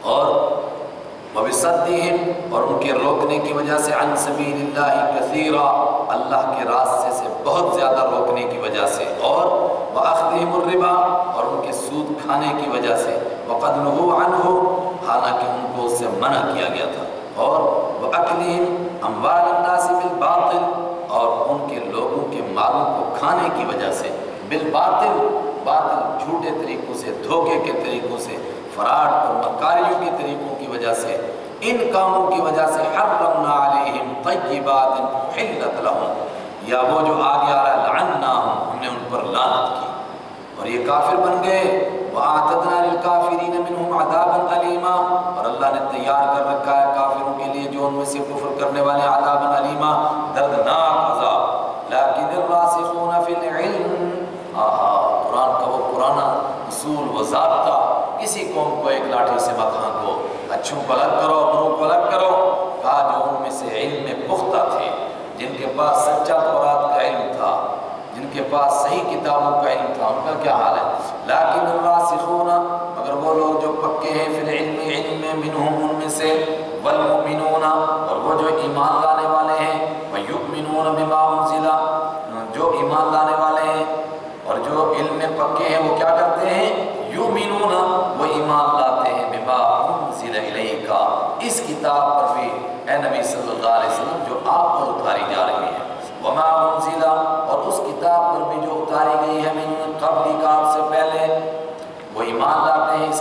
اور وبصدہم اور ان کے روکنے کی وجہ سے عن سبیل اللہ کثیرا اللہ کے راستے سے بہت زیادہ روکنے کی وجہ سے اور واخذہم الربا اور ان کے سود کھانے کی وجہ سے وقد نهوا عنه، حالانکہ ان کو اس سے منع کیا گیا تھا۔ اور واکلہم اموال الناس بالباطل اور ان کے لوگوں کے مالوں کو کھانے کی وجہ سے۔ بالباطل، باطل جھوٹے طریقوں سے، دھوکے کے طریقوں سے، فراڈ اور مکاریوں کے طریقوں وجہ سے، ان کاموں کی وجہ سے حرمنا علیہم طیبات حلت لہم یا وہ جو آگے آ رہا ہے، لعناہم، ہم نے ان پر لعنت کی۔ اور یہ کافر بن گئے وَآتَدْنَا لِلْكَافِرِينَ مِنْهُمْ عَذَابًا عَلِيمًا اور اللہ نے تیار کر رکھا ہے کافروں کے لیے، جو ان میں سے کفر کرنے والے عذابًا علیما دردناک عذاب۔ لیکن الراسخون فی العلم۔ آہا، قرآن کا وہ پرانا اصول و ضابطہ کسی قوم کو ایک لاٹھی سے مت ہانکو اچھوں کو الگ کرو بروں کو الگ کرو۔ کہا جو ان میں سے علم میں پختہ تھے، جن کے پاس سچا تورات کا علم تھا، جن کے پاس صحیح کتابوں کا علم تھا۔ ان کا کیا حال ہے؟ لیکن الراسخون، مگر وہ لوگ جو پکے ہیں، فی العلم، علم میں منہم، ان میں سے والمؤمنون، اور وہ جو ایمان لانے والے ہیں ویؤمنون بما انزل ایمان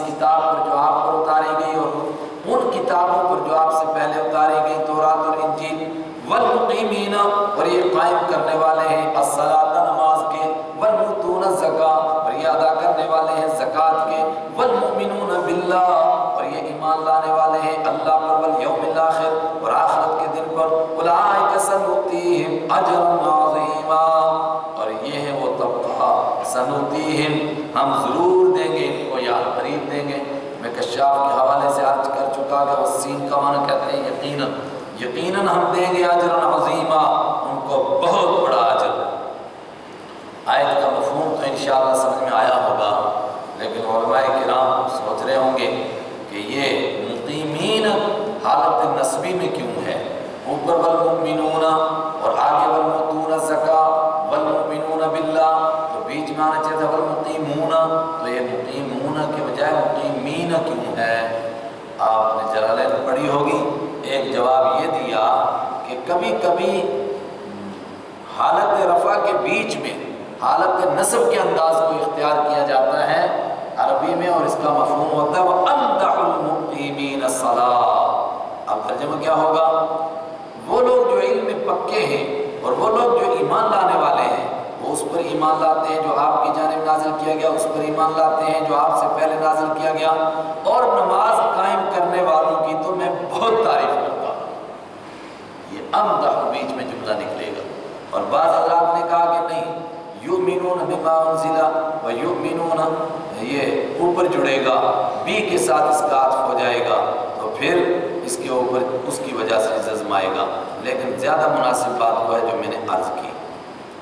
بیچ میں حالت نصب کے انداز کو اختیار کیا جاتا ہے، عربی میں اور اس کا مفہوم ہوتا ہے، وہ امدح المقیمین الصلاۃ اب ترجمہ کیا ہوگا؟ وہ لوگ جو علم میں پکے ہیں اور وہ لوگ جو ایمان لانے والے ہیں، وہ اس پر ایمان لاتے ہیں جو آپ کی جانب نازل کیا گیا، اس پر ایمان لاتے ہیں جو آپ سے پہلے نازل کیا گیا۔ اور نماز قائم کرنے والوں کی تو میں بہت تعریف کرتا ہوں۔ یہ امدح بیچ میں جملہ نکلے گا اور بعض حضرات نے کہا کہ نہیں، یؤمنون بما انزل و یؤمنون، یہ اوپر جڑے گا بی کے ساتھ اس کا عطف ہو جائے گا، تو پھر اس کے اوپر اس کی وجہ سے جزم آئے گا۔ لیکن زیادہ مناسب بات وہ ہے جو میں نے عرض کی۔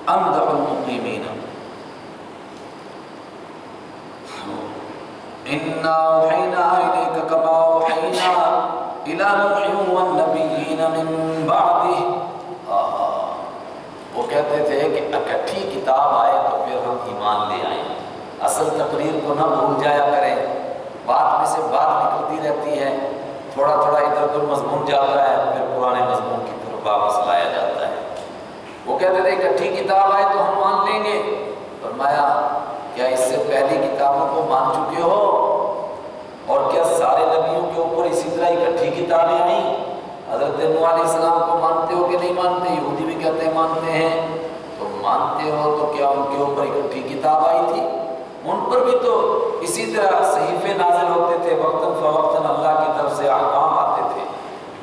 امدح المقیمین۔ انا اوحینا الیک کما اوحینا الی نوح والنبیین من بعده وہ کہتے تھے کہ اکٹھی کتاب آئے تو پھر ہم ایمان لے آئیں۔ اصل تقریر کو نہ بھول جایا کریں۔ بات میں سے بات نکلتی رہتی ہے۔ تھوڑا تھوڑا ادھر ادھر مضمون جاتا ہے، پھر پرانے مضمون کی طرف واپس لایا جاتا ہے۔ وہ کہتے تھے، اکٹھی کتاب آئے تو ہم مان لیں گے۔ فرمایا، کیا اس سے پہلی کتابوں کو مان چکے ہو؟ اور کیا سارے نبیوں کے اوپر اسی طرح اکٹھی کتابیں آئیں حضرت نو علیہ السلام کو مانتے ہو کہ نہیں مانتے؟ یہودی بھی کہتے ہیں مانتے ہیں۔ تو مانتے ہو تو کیا ان کے اوپر اکٹھی کتاب آئی تھی؟ ان پر بھی تو اسی طرح صحیفے نازل ہوتے تھے، وقتاً فوقتاً اللہ کی طرف سے احکام آتے تھے۔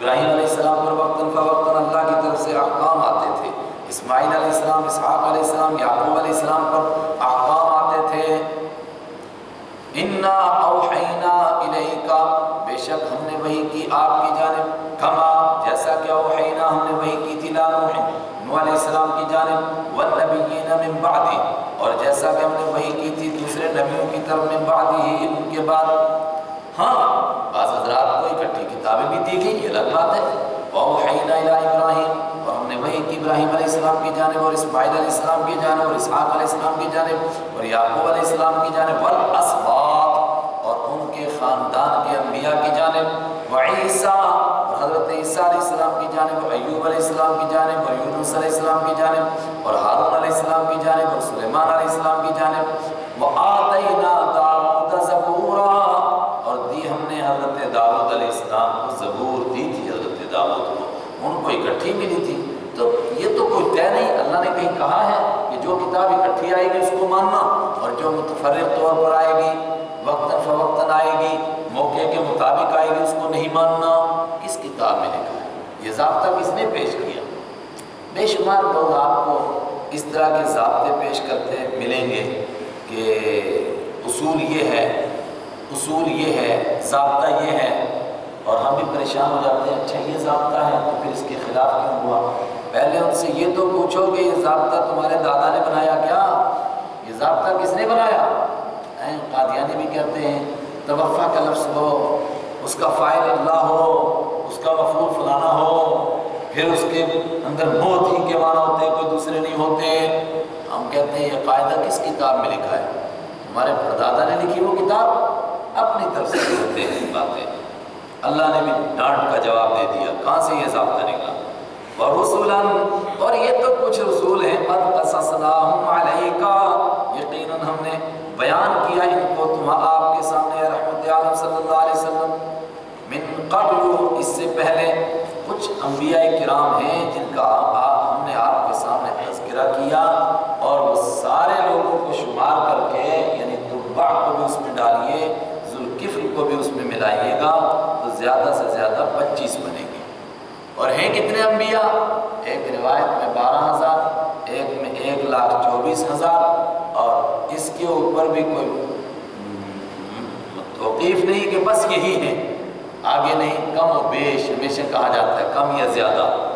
ابراہیم علیہ السلام پر وقتاً فوقتاً اللہ کی طرف سے احکام آتے تھے۔ اسماعیل علیہ السلام، اسحاق علیہ السلام، یعقوب علیہ السلام پر احکام آتے تھے۔ انا اوحینا الیکا بے شک ہم نے وہی کی آپ کی جانب، کما جیسا کہ اوحینا ہم نے وہی کی تھی لا نوح نو علیہ السلام کی جانب، والنبیین من بعد اور جیسا کہ ہم نے وہی کی تھی دوسرے نبیوں کی طرف من بعد ہی ان کے بعد۔ ہاں بعض حضرات کو اکٹھی کتابیں بھی دی گئی، یہ الگ بات ہے۔ اوحینا الی ابراہیم اور ابراہیم علیہ السلام کی جانب اور اسماعیل علیہ السلام کی جانب اور اسحاق علیہ السلام کی جانب اور یعقوب علیہ السلام کی جانب والاسباط اور ان کے خاندان کے انبیاء کی جانب وعیسیٰ اور حضرت عیسیٰ علیہ السلام کی جانب ایوب علیہ السلام کی جانب اور یونس علیہ السلام کی جانب اور ہارون علیہ السلام کی جانب اور سلیمان علیہ السلام کی جانب کہا ہے کہ جو کتاب اکٹھی آئے گی اس کو ماننا اور جو متفرق طور پر آئے گی، وقتاً فوقتاً آئے گی، موقع کے مطابق آئے گی، اس کو نہیں ماننا کس کتاب میں لکھا ہے۔ یہ ضابطہ کس نے پیش کیا؟ بے شمار لوگ آپ کو اس طرح کے ضابطے پیش کرتے ملیں گے کہ اصول یہ ہے، اصول یہ ہے، ضابطہ یہ ہے اور ہم بھی پریشان ہو جاتے ہیں اچھا یہ ضابطہ ہے تو پھر اس کے خلاف کیوں ہوا؟ پہلے ان سے یہ تو پوچھو کہ یہ ضابطہ تمہارے دادا نے بنایا کیا؟ یہ ضابطہ کس نے بنایا؟ قادیانی بھی کہتے ہیں توفع کا لفظ ہو، اس کا فائل اللہ ہو، اس کا مفعول فلانا ہو، پھر اس کے اندر موت ہی کے معنی ہوتے ہیں کوئی دوسرے نہیں ہوتے۔ ہم کہتے ہیں، یہ قاعدہ کس کتاب میں لکھا ہے؟ ہمارے پردادا نے لکھی وہ کتاب۔ اپنی طرف سے ہوتے ہیں باتیں۔ اللہ نے بھی ڈانٹ کا جواب دے دیا۔ کہاں سے یہ ضابطہ نکلا؟ اور اور یہ تو کچھ رسول ہیں، قد قصصناہم علیکا یقیناً ہم نے بیان کیا ان کو تم آپ کے سامنے رحمت عالم صلی اللہ علیہ وسلم۔ من قبل، اس سے پہلے کچھ انبیاء کرام ہیں جن کا ہم نے آپ کے سامنے تذکرہ کیا۔ اور وہ سارے لوگوں کو شمار کر کے یعنی تبع کو بھی اس میں ڈالیے، ذوالکفل کو بھی اس میں ملائیے گا۔ تو زیادہ سے زیادہ پچیس بنے اور ہیں کتنے انبیاء؟ ایک روایت میں بارہ ہزار، ایک میں ایک لاکھ چوبیس ہزار اور اس کے اوپر بھی کوئی توقیف نہیں کہ بس یہی ہے آگے نہیں، کم و بیش ہمیشہ کہا جاتا ہے، کم یا زیادہ۔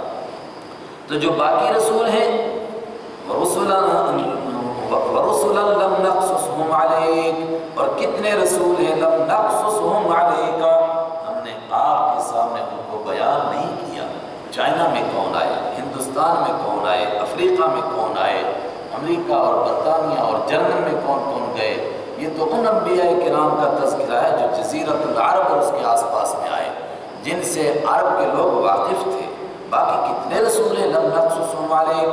تو جو باقی رسول ہیں ورسلا لم نقصصهم عليك اور کتنے رسول ہیں، لم نقصصهم عليك ہم نے آپ کے سامنے ان کو بیان نہیں کیا۔ چائنا میں کون آئے؟ ہندوستان میں کون آئے؟ افریقہ میں کون آئے؟ امریکہ اور برطانیہ اور جرمن میں کون کون گئے؟ یہ تو ان انبیاء کرام کا تذکرہ ہے جو جزیرت العرب اور اس کے آس پاس میں آئے، جن سے عرب کے لوگ واقف تھے۔ باقی کتنے رسول لم نقصصهم والے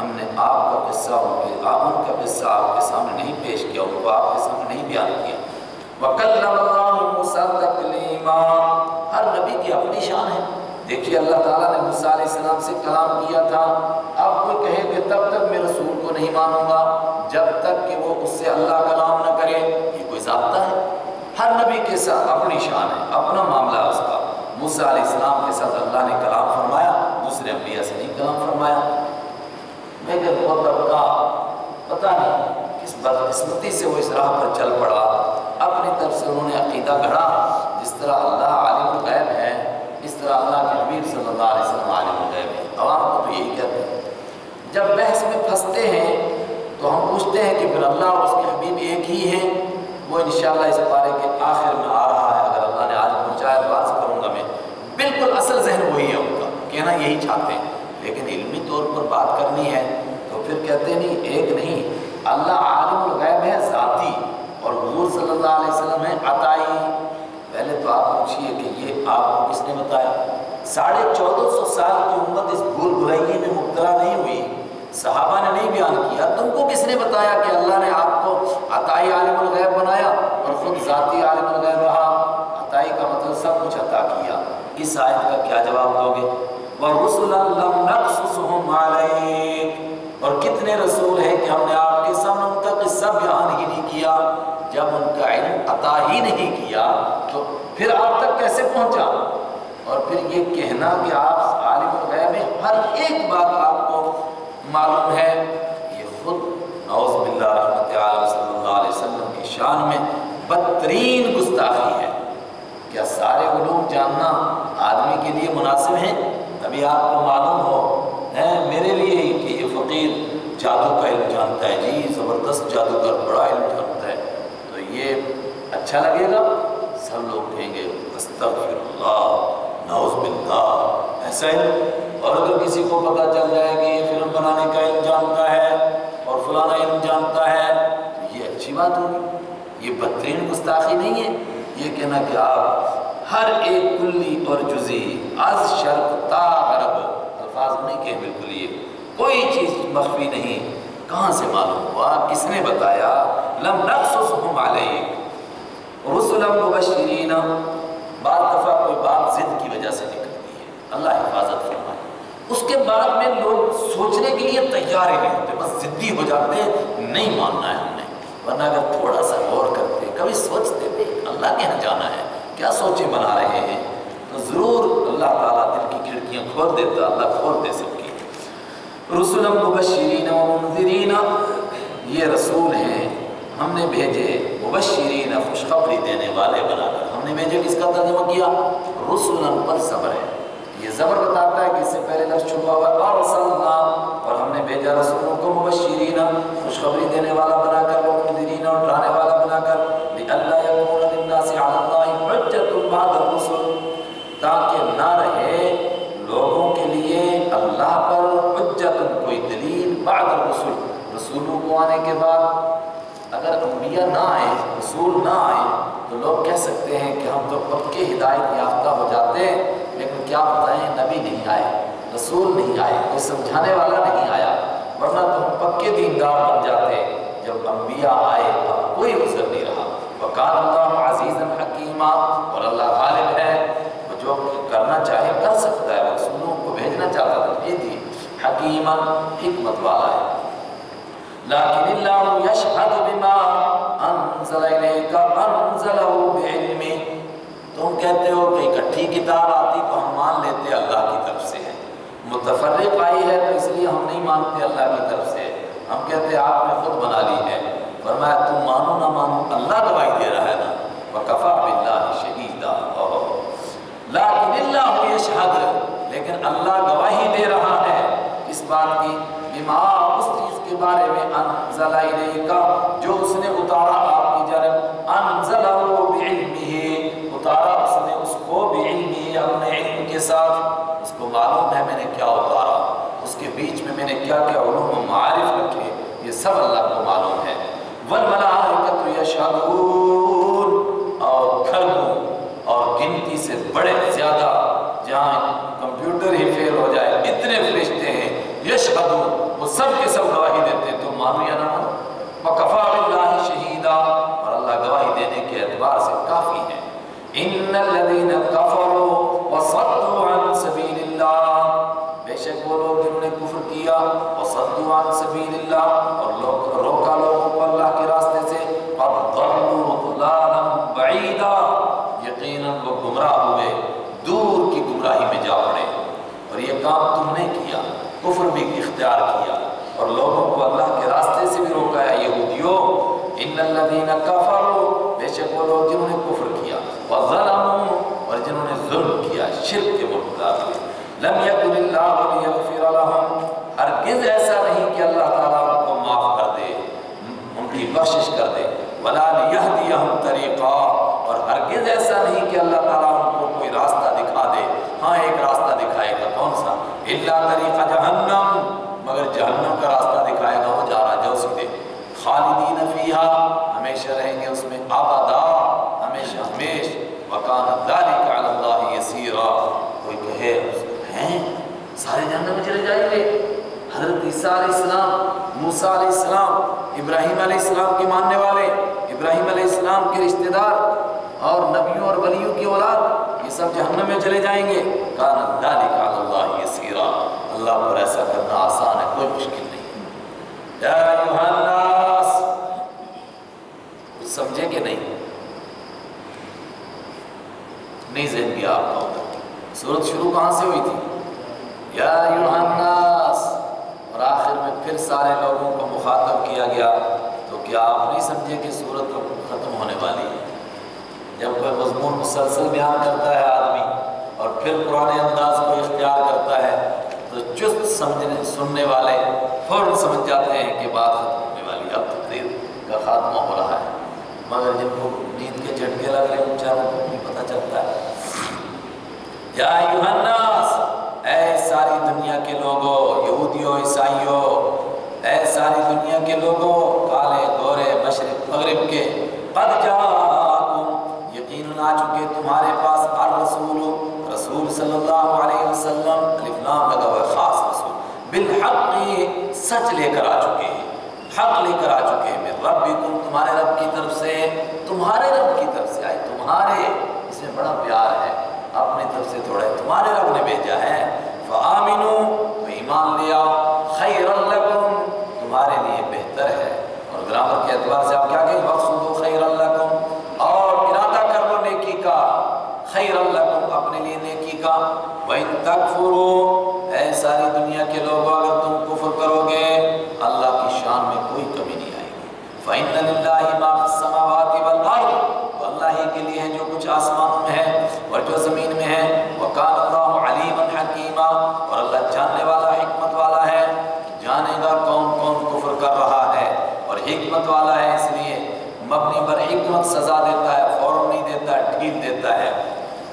ہم نے آپ کا قصہ ان کے کا قصہ آپ کے سامنے نہیں پیش کیا، ان کو آپ کے سامنے نہیں بیان کیا۔ وَكَلَّمَ اللَّهُ ہر نبی کی اپنی شان ہے۔ دیکھیے اللہ تعالیٰ نے موسیٰ علیہ السلام سے کلام کیا تھا۔ اب کوئی کہے کہ تب تک میں رسول کو نہیں مانوں گا، جب تک کہ وہ اس سے اللہ کلام نہ کرے۔ یہ کوئی ضابطہ ہے؟ ہر نبی کے ساتھ اپنی شان ہے، اپنا معاملہ ہے اس کا۔ موسیٰ علیہ السلام کے ساتھ اللہ نے کلام فرمایا، دوسرے انبیاء سے نہیں کلام فرمایا۔ لیکن وہ طبقہ پتہ نہیں کس بدقسمتی سے وہ اس راہ پر چل پڑا۔ اپنی طرف سے انہوں نے عقیدہ گھڑا، جس طرح اللہ عالم غیب ہے۔ طرح اللہ کے حبیب صلی اللہ علیہ وسلم عالم الغیب عوام کو تو یہی کہتے ہیں۔ جب بحث میں پھنستے ہیں، تو ہم پوچھتے ہیں کہ پھر اللہ اور اس کے حبیب ایک ہی ہیں؟ وہ انشاءاللہ اس پارے کے آخر میں آ رہا ہے۔ اگر اللہ نے آج پہنچایا تو آج کروں گا میں۔ بالکل اصل ذہن وہی ہے ان کا۔ کہنا یہی چاہتے ہیں۔ لیکن علمی طور پر بات کرنی ہے، تو پھر کہتے نہیں، ایک نہیں۔ اللہ عالم الغیب ہے، ذاتی۔ اور حضور صلی اللہ علیہ وسلم ہے عطائی۔ پہلے تو آپ پوچھئے کہ یہ آپ کو کس نے بتایا؟ ساڑھے چودہ سو سال کی امت اس بھول بھلائیے میں مبتلا نہیں ہوئی۔ صحابہ نے نہیں بیان کیا۔ تم کو کس نے بتایا کہ اللہ نے آپ کو عطائی عالم الغیب بنایا اور خود ذاتی عالم الغیب رہا؟ عطائی کا مطلب سب کچھ عطا کیا۔ اس آیت کا کیا جواب دو گے؟ اور کتنے رسول ہیں کہ ہم نے آپ کے سامنے ان کا قصہ بیان ہی نہیں کیا؟ جب ان کا علم عطا ہی نہیں کیا تو پھر آپ تک کیسے پہنچا؟ اور پھر یہ کہنا کہ آپ عالم الغیب ہیں، ہر ایک بات آپ کو معلوم ہے۔ یہ خود نعوذ باللہ رحمت عالم صلی اللہ علیہ وسلم کی شان میں بدترین گستاخی ہے۔ کیا سارے علوم جاننا آدمی کے لیے مناسب ہیں؟ ابھی آپ کو معلوم ہو۔ ہے میرے لیے کہ یہ فقیر جادو کا علم جانتا ہے۔ جی زبردست جادوگر، بڑا علم جانتا ہے۔ یہ اچھا لگے گا؟ سب لوگ کہیں گے استغفر اللہ نعوذ باللہ. ایسا علم اور اگر کسی کو پتہ چل جائے کہ یہ فلم بنانے کا علم جانتا ہے اور فلانا علم جانتا ہے، تو یہ اچھی بات ہوگی۔ یہ بدترین گستاخی نہیں ہے۔ یہ کہنا کہ آپ ہر ایک کلی اور جزی از شرق تا غرب، الفاظ نہیں کہ بالکل یہ کوئی چیز مخفی نہیں۔ کہاں سے معلوم ہوا؟ کس نے بتایا؟ لم نقصصہم علیک رسلا مبشرین بعض دفعہ کوئی بات ضد کی وجہ سے نکلتی ہے. اللہ حفاظت فرمائے. اس کے بعد میں لوگ سوچنے کے لیے تیار ہی نہیں ہوتے، بس ضدی ہو جاتے ہیں، نہیں ماننا ہے ہم نے. ورنہ اگر تھوڑا سا غور کرتے، کبھی سوچتے بھی اللہ کے یہاں جانا ہے، کیا سوچیں بنا رہے ہیں؟ تو ضرور اللہ تعالیٰ دل کی کھڑکیاں کھول دیتا، اللہ کھول دے سب کی. رسول مبشرین و منذرین، یہ رسول ہیں ہم نے بھیجے مبشرین خوشخبری دینے والے بنا کر ہم نے بھیجے کس کا ترجمہ کیا؟ رسول پر صبر ہے۔ یہ زبر بتاتا ہے کہ اس سے پہلے لفظ چھپا ہوا ہے، ارسلنا۔ اور ہم نے بھیجا رسولوں کو مبشرین، خوشخبری دینے والا بنا کر وہ منذرین اور ڈرانے والا بنا کر۔ لئلا یکون للناس علی اللہ حجت بعد الرسل۔ تاکہ نہ رہے لوگوں کے لیے اللہ پر حجت کوئی دلیل بعد الرسل۔ رسولوں کو آنے کے بعد اگر انبیاء نہ آئے، رسول نہ آئے، تو لوگ کہہ سکتے ہیں کہ ہم تو پکے ہدایت یافتہ ہو جاتے ہیں، لیکن کیا بتائیں، نبی نہیں آئے، رسول نہیں آئے، کوئی سمجھانے والا نہیں آیا، ورنہ تو ہم پکے دیندار بن جاتے جب انبیاء آئے، اب کوئی عذر نہیں رہا۔ وقال اللہ عزیز حکیمہ اور اللہ غالب ہے۔ وہ جو کرنا چاہے، کر سکتا ہے، رسولوں کو بھیجنا چاہتا تھا، یہ تھی۔ حکیمہ حکمت والا ہے۔ لیکن اللہ یشہد بما انزلہ بعلم تم کہتے ہو کہ اکٹھی کتاب آتی تو ہم مان لیتے اللہ کی طرف سے۔ ہے متفرق آئی ہے تو اس لیے ہم نہیں مانتے اللہ کی طرف سے۔ ہم کہتے ہیں آپ نے خود بنا لی ہے۔ فرمایا، تم مانو نہ مانو، اللہ گواہی دے رہا ہے نا۔ وکفا باللہ شہیدا۔ لیکن اللہ یشہد۔ لیکن اللہ گواہی دے رہا ہے اس بات کی۔ بما بارے میں انزل الیکا جو اس نے اتارا آپ کی جانب، انزلہ بعلمہ، اتارا اس نے اس کو بعلمہ، اپنے علم کے ساتھ۔ اس کو معلوم ہے میں نے کیا اتارا، اس کے بیچ میں میں نے کیا کیا، علوم و معارف رکھے، یہ سب اللہ کو معلوم ہے۔ والملائکۃ یشهدون اور کھرگوں اور گنتی سے بڑے زیادہ جہاں کمپیوٹر ہی فیل ہو جائے اتنے فرشتے ہیں وہ سب کے سب گواہی دیتے، تو مانو یا نہ مانو؟ وکفا باللہ شہیدا۔ اور اللہ گواہی دینے کے اعتبار سے کافی ہے ان الذين كفروا وصدوا عن سبيل الله بے شک وہ لوگ جنہوں نے کفر کیا، وصدوا عن سبيل الله اور لوگ روکا لوگوں کو اللہ کے راستے سے قد ضلوا ضلالا بعيدا یقینا وہ گمراہ ہوئے دور کی گمراہی میں جا پڑے اور یہ کام تم نے کیا کفر بھی اختیار کیا۔ اور لوگوں کو اللہ کے راستے سے بھی روکا ہے، یہودیوں۔ ان الذين كفروا بے شک وہ لوگ جنہوں نے کفر کیا، وظلموا، اور جنہوں نے ظلم کیا، شرک کے مبتلا ہوئے لم یکن اللہ لیغفر لهم، ہرگز ایسا نہیں کہ اللہ تعالیٰ ان کو معاف کر دے، ان کی بخشش کر دے۔ ولا لیہدیہم طریقہ اور ہرگز ایسا نہیں کہ اللہ تعالیٰ ان کو کوئی راستہ دکھا دے۔ ہاں ایک راستہ دکھائے گا، کون سا؟ الا طریقہ جہنم۔ مگر جہنم کا راستہ دکھائے گا، وہ جا رہا جو سیدھے۔ خالدین فیہا، ہمیشہ رہیں گے اس میں آبادا ہمیشہ، ہمیش۔ وکان ذالک علی اللہ یسیرا۔ کوئی کہے، ہیں؟ سارے جہنم میں چلے جائیں گے۔ حضرت عیسیٰ علیہ السلام، موسیٰ علیہ السلام، ابراہیم علیہ السلام کے ماننے والے، ابراہیم علیہ السلام کے رشتہ دار اور نبیوں اور ولیوں کی اولاد، یہ سب جہنم میں چلے جائیں گے۔ کان ذالک علی اللہ یسیرا۔ اللہ پر ایسا کرنا آسان ہے، کوئی مشکل نہیں۔ یا الناس، کچھ سمجھے کہ نہیں؟ نہیں ذہن گیا آپ کا ادھر صورت شروع کہاں سے ہوئی تھی؟ یا الناس، اور آخر میں پھر سارے لوگوں کو مخاطب کیا گیا تو کیا آپ نہیں سمجھے کہ صورت ختم ہونے والی ہے؟ جب کوئی مضمون مسلسل بیان کرتا ہے آدمی اور پھر پرانے انداز کو اختیار کرتا ہے تو چست سمجھنے، سننے والے فوراً سمجھ جاتے ہیں کہ بات ختم ہونے والی اب تقریر کا خاتمہ ہو رہا ہے۔ مگر جن کو نیند کے جھٹکے لگ رہے ہیں ان چاروں کو نہیں پتہ چلتا ہے۔ یا ایوہ الناس، اے ساری دنیا کے لوگوں، یہودیوں، عیسائیوں، اے ساری دنیا کے لوگوں، کالے، گورے، مشرق، مغرب کے، قد جاءکم یقین آ چکے تمہارے پاس الرسول رسول صلی اللہ علیہ وسلم، الف لام لگا ہوا ہے، خاص رسول۔ بالحق سچ لے کر آ چکے ہیں۔ حق لے کر آ چکے ہیں۔ میرے ربکم تمہارے رب کی طرف سے، تمہارے رب کی طرف سے آئے۔ تمہارے، اس میں بڑا پیار ہے، اپنی طرف سے تھوڑا ہے۔ تمہارے رب نے بھیجا ہے۔ فآمنوا تو ایمان لیا خیر لکم، تمہارے لیے بہتر ہے۔ اور گرامر کے اعتبار سے آپ کیا تَكْفُرُوا اے ساری دنیا کے لوگوں، اگر تم کفر کرو گے، اللہ کی شان میں کوئی کمی نہیں آئے گی۔ فَإِنَّ لِلَّهِ مَا فِي السَّمَاوَاتِ وَالْأَرْضِ۔ اللہ ہی کے لیے ہے جو کچھ آسمانوں میں ہے اور جو زمین میں ہے۔ وَقَالَ اللَّهُ عَلِيمًا حَكِيمًا۔ اور اللہ جاننے والا، حکمت والا ہے جانے گا کون کون کفر کر رہا ہے۔ اور حکمت والا ہے اس لیے۔ مبنی پر حکمت سزا دیتا ہے، فوراً نہیں دیتا ہے ٹھیک دیتا ہے۔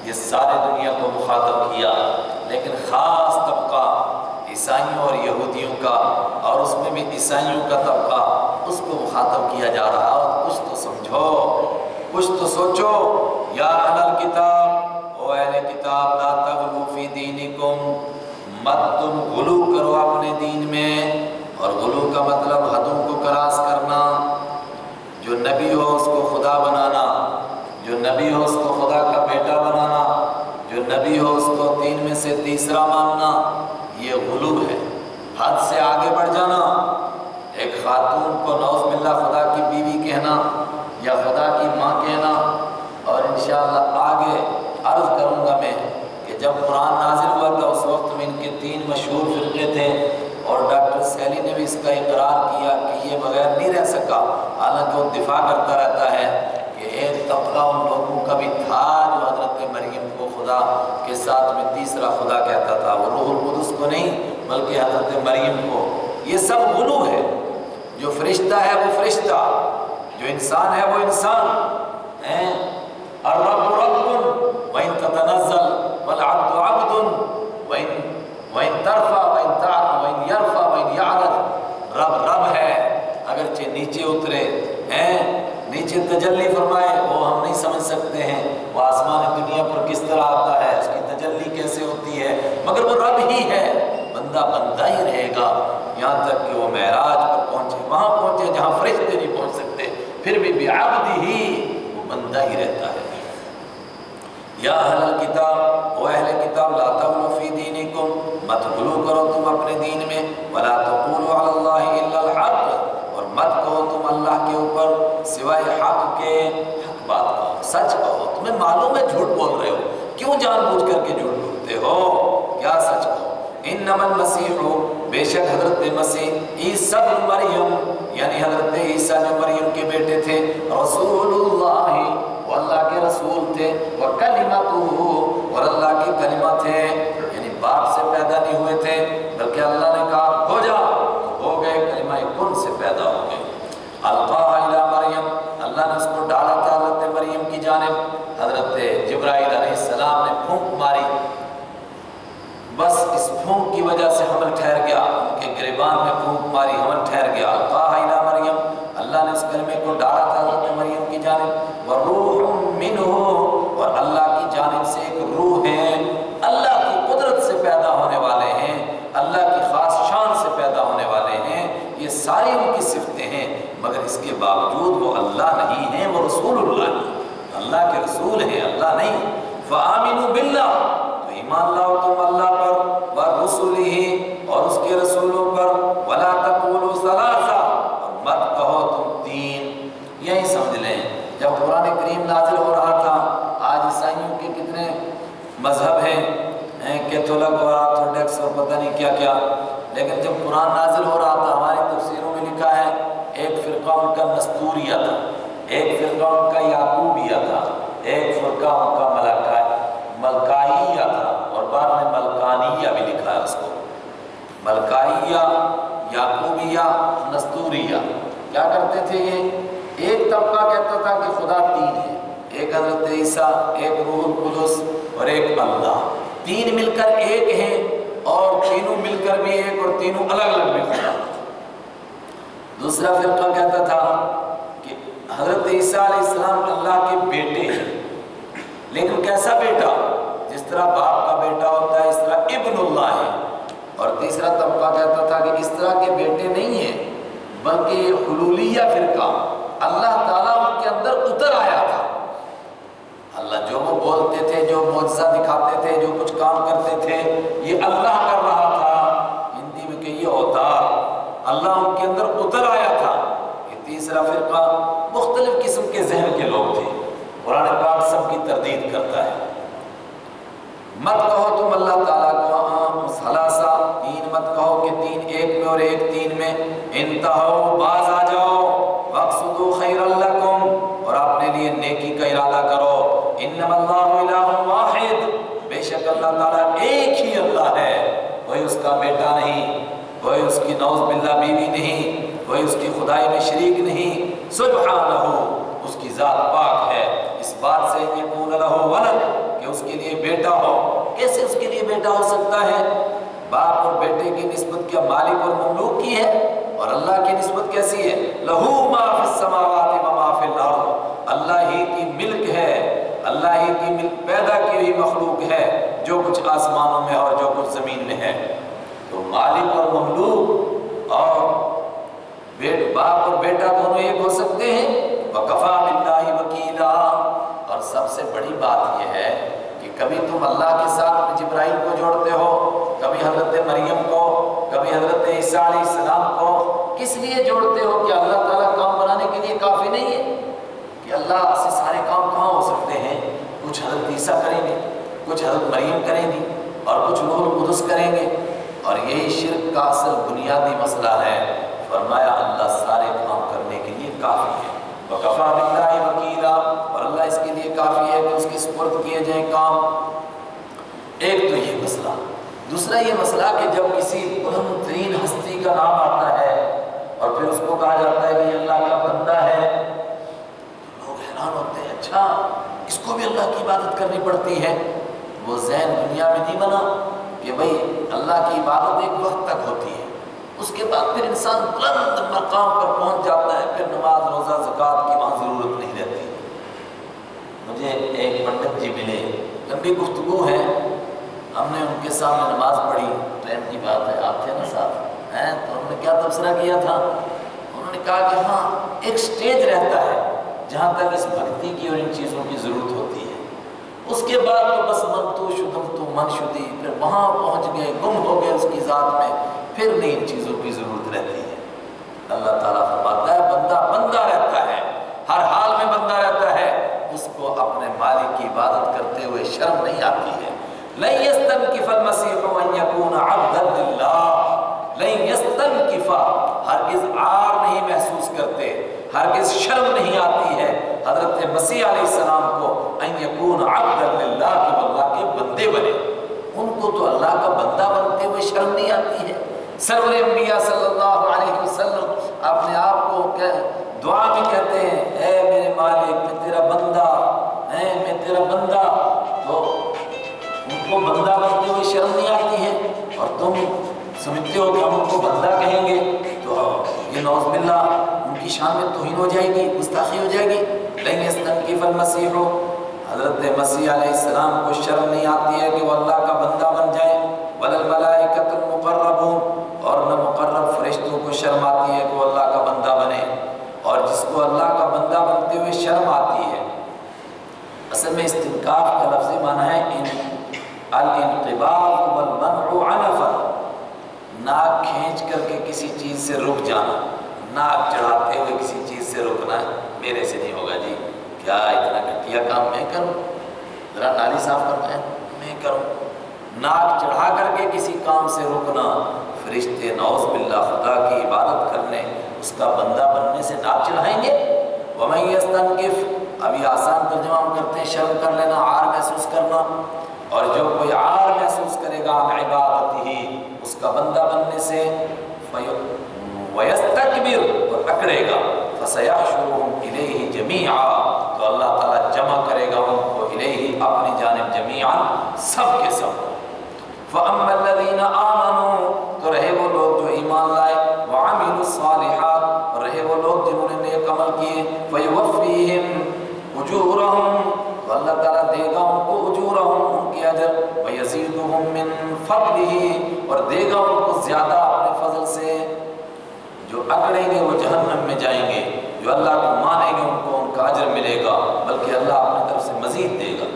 یہ سارے دنیا کو مخاطب کیا۔ کا اور اس میں بھی عیسائیوں کا طبقہ، اس کو مخاطب کیا جا رہا اور کچھ تو سمجھو، کچھ تو سوچو۔ یا اہل کتاب او اہل کتاب، لا تغلو فی دینکم، مت تم غلو کرو اپنے دین میں۔ اور غلو کا مطلب حدوں کو کراس کرنا، جو نبی ہو اس کو خدا بنانا، جو نبی ہو اس کو خدا کا بیٹا بنانا، جو نبی ہو اس کو تین میں سے تیسرا ماننا، یہ غلو ہے۔ حد سے آگے بڑھ جانا، ایک خاتون کو نوز باللہ خدا کی بیوی کہنا یا خدا کی ماں کہنا اور انشاءاللہ آگے عرض کروں گا میں کہ جب قرآن نازل ہوا تھا اس وقت میں ان کے تین مشہور فرقے تھے اور ڈاکٹر سیلی نے بھی اس کا اقرار کیا کہ یہ بغیر نہیں رہ سکا۔ حالانکہ وہ دفاع کرتا رہتا ہے کہ ایک طبقہ ان لوگوں کا بھی تھا جو حضرت مریم کو خدا کے ساتھ میں تیسرا خدا کہتا تھا۔ وہ روح القدس کو نہیں بلکہ حضرت مریم کو یہ سب غلو ہے۔ جو فرشتہ ہے وہ فرشتہ، جو انسان ہے وہ انسان ہیں الرب رب وإن تتنزل والعبد عبد وإن وإن ترفع وإن تعرف وإن يرفع وإن يعرض رب رب ہے اگرچہ نیچے اترے ہیں نیچے تجلی فرمائے وہ ہم نہیں سمجھ سکتے ہیں وہ آسمان دنیا پر کس طرح آتا ہے اس کی تجلی کیسے ہوتی ہے مگر وہ رب ہی ہے بندہ بندہ ہی رہے گا یہاں تک کہ وہ معراج پر پہنچے وہاں پہنچے جہاں فرشتے نہیں پہنچ سکتے پھر بھی بعبد ہی وہ بندہ ہی رہتا ہے یا اہل کتاب او اہل کتاب لا تغلو فی دینکم مت غلو کرو تم اپنے دین میں ولا تقولوا علی اللہ الا الحق اور مت کہو تم اللہ کے اوپر سوائے حق کے حق بات کہو سچ کہو، تمہیں معلوم ہے جھوٹ بول رہے ہو؟ کیوں جان بوجھ کر کے جھوٹ بولتے ہو؟ کیا سچ کہو؟ انما المسیح، بے شک حضرت مسیح عیسیٰ مریم یعنی حضرت عیسیٰ جو مریم کے بیٹے تھے رسول اللہ وہ اللہ کے رسول تھے، وہ کلیمت اور اللہ کی کلمہ تھے یعنی باپ سے پیدا نہیں ہوئے تھے، بلکہ اللہ رسول ہے اللہ نہیں فآمنوا باللہ طرح باپ کا بیٹا ہوتا ہے، اس طرح ابن اللہ ہے۔ اور تیسرا طبقہ کہتا تھا کہ اس طرح کے بیٹے نہیں ہیں، بلکہ یہ حلولیہ فرقہ۔ اللہ تعالیٰ ان کے اندر اتر آیا تھا۔ اللہ جو وہ بولتے تھے، جو معجزہ دکھاتے تھے، جو کچھ کام کرتے تھے، یہ اللہ کر رہا تھا۔ ہندی میں کہ یہ ہوتا، اللہ ان کے اندر اتر آیا تھا۔ یہ تیسرا فرقہ مختلف قسم کے ذہن کے لوگ تھے۔ قرآن پاک سب کی تردید کرتا ہے۔ مت کہو تم اللہ تعالیٰ کو، عام ثلاثہ۔ تین مت کہو کہ تین ایک میں اور ایک تین میں۔ انتہو، باز آ جاؤ۔ وقصدو خیر لکم۔ اور اپنے لیے نیکی کا ارادہ کرو۔ انما اللہ الہ واحد۔ بے شک اللہ تعالیٰ ایک ہی اللہ ہے۔ کوئی اس کا بیٹا نہیں، کوئی اس کی نوز باللہ بیوی نہیں، کوئی اس کی خدائی میں شریک نہیں۔ سبحانہ، اس کی ذات پاک ہے۔ بات سے یکون لہو ولد، کہ اس کے لیے بیٹا ہو۔ کیسے اس کے لیے بیٹا ہو سکتا ہے؟ باپ اور بیٹے کی نسبت کیا مالک اور مملوک کی ہے؟ اور اللہ کی نسبت کیسی ہے؟ لہو ما فی السماوات و ما فی الارض۔ اللہ ہی کی ملک ہے۔ اللہ ہی کی ملک پیدا کی ہوئی مخلوق ہے۔ جو کچھ آسمانوں میں اور جو کچھ زمین میں ہے۔ تو مالک اور مملوک اور بیٹ باپ اور بیٹا دونوں ایک ہو سکتے ہیں۔ وکفا بلّہ وکیلا۔ اور سب سے بڑی بات یہ ہے کہ کبھی تم اللہ کے ساتھ جبرائیل کو جوڑتے ہو، کبھی حضرت مریم کو، کبھی حضرت عیسیٰ علیہ السلام کو۔ کس لیے جوڑتے ہو کہ اللہ تعالیٰ کام بنانے کے لیے کافی نہیں ہے؟ کہ اللہ سے سارے کام کہاں ہو سکتے ہیں؟ کچھ حضرت عیسیٰ کریں گے، کچھ حضرت مریم کریں گی اور کچھ روح القدس کریں گے۔ اور یہی شرک کا اصل بنیادی مسئلہ ہے۔ فرمایا، اللہ سارے کام کرنے کے لیے کافی ہے۔ وکفا بلّہ وکیلا اور اللہ اس کے لیے کافی ہے کہ اس کی سپرد کیے جائیں کام۔ ایک تو یہ مسئلہ۔ دوسرا یہ مسئلہ کہ جب کسی بلند ترین ہستی کا نام آتا ہے اور پھر اس کو کہا جاتا ہے کہ یہ اللہ کا بندہ ہے، تو لوگ حیران ہوتے ہیں اچھا اس کو بھی اللہ کی عبادت کرنی پڑتی ہے۔ وہ ذہن دنیا میں نہیں بنا کہ بھائی اللہ کی عبادت ایک وقت تک ہوتی ہے۔ اس کے بعد پھر انسان بلند مقام پر پہنچ جاتا ہے، پھر نماز، روزہ، زکوٰۃ کی وہاں ضرورت نہیں۔ مجھے ایک پنڈت جی ملے۔ لمبی گفتگو ہے۔ ہم نے ان کے سامنے نماز پڑھی۔ ٹرین کی بات ہے، آپ تھے نا صاحب؟ ہیں؟ تو انہوں نے کیا تبصرہ کیا تھا؟ انہوں نے کہا کہ ہاں ایک سٹیج رہتا ہے جہاں تک اس بھکتی کی اور ان چیزوں کی ضرورت ہوتی ہے۔ اس کے بعد تو بس من تو شدم تو من شدی، پھر وہاں پہنچ گئے، گم ہو گئے اس کی ذات میں۔ پھر نہیں ان چیزوں کی ضرورت رہتی ہے۔ اللہ تعالیٰ فرماتا ہے، بندہ بندہ رہتا ہے، ہر حال میں بندہ رہتا ہے اس کو اپنے مالک کی عبادت کرتے ہوئے شرم نہیں آتی ہے۔ لن يستنكف المسيح ان يكون عبدا لله لن يستنكف ہرگز عار نہیں محسوس کرتے، ہرگز شرم نہیں آتی ہے۔ حضرت مسیح علیہ السلام یکون عبد للہ کہ اللہ کے بندے بنے۔ ان کو تو اللہ کا بندہ بنتے ہوئے شرم نہیں آتی ہے۔ سرور انبیاء صلی اللہ علیہ وسلم اپنے آپ کو دعا میں کہتے ہیں، اے میرے مالک، میں تیرا بندہ تیرا بندہ تو ان کو بندہ بنتے ہوئے شرم نہیں آتی ہے۔ اور تم سمجھتے ہو کہ ہم ان کو بندہ کہیں گے، تو یہ نوز باللہ ان کی شان میں توہین ہو جائے گی، گستاخی ہو جائے گی۔ لن یستنکف المسیح۔ ہو حضرت مسیح علیہ السلام کو شرم نہیں آتی ہے کہ وہ اللہ کا بندہ بن جائے۔ ولل ملائکۃ المقربون اور نہ مقرب فرشتوں کو شرم آتی ہے کہ وہ اللہ کا بندہ بنے اور جس کو اللہ کا بندہ بنتے ہوئے شرم آتی ہے اصل میں استنکاف کا لفظی معنی ہے الانقباض والمنع عنفا، ناک کھینچ کر کے کسی چیز سے رک جانا، ناک چڑھاتے ہوئے کسی چیز سے رکنا میرے سے نہیں ہوگا جی۔ کیا اتنا گھٹیا کام میں کروں؟ ذرا نالی صاف کرنا ہے میں کروں۔ ناک چڑھا کر کے کسی کام سے رکنا، فرشتے نوز باللہ خدا کی عبادت کرنے، اس کا بندہ بننے سے ناک چڑھائیں گے۔ وَمَن يَسْتَنْكِفْ ابھی آسان ترجمہ ہم کرتے ہیں شرم کر لینا، عار محسوس کرنا۔ اور جو کوئی عار محسوس کرے گا عبادت ہی اس کا بندہ بننے سے وَيَسْتَكْبِرْ اور اکڑے گا۔ فَسَيَحْشُرُهُمْ إِلَيْهِ جَمِيعًا تو اللہ تعالیٰ جمع کرے گا ان کو إِلَيْهِ اپنی جانب جمیعاً، سب کے سب کو۔ فَأَمَّا الَّذِينَ آمَنُوا۔ تو رہے وہ لوگ جو ایمان لائے۔ وَعَمِلُوا الصَّالِحَاتِ۔ اور رہے وہ لوگ جنہوں نے نیک عمل کیے۔ فَيُوَفِّيهِمْ أُجُورَهُمْ تو اللہ تعالیٰ دے گا ان کو اجورہم ان کے اجر، وَيَزِيدُهُمْ مِنْ فَضْلِهِ، اور دے گا ان کو زیادہ اپنے فضل سے، جو اکڑیں گے وہ جہنم میں جائیں گے، جو اللہ کو مانیں گے ان کو ان کا اجر ملے گا، بلکہ اللہ اپنی طرف سے مزید دے گا۔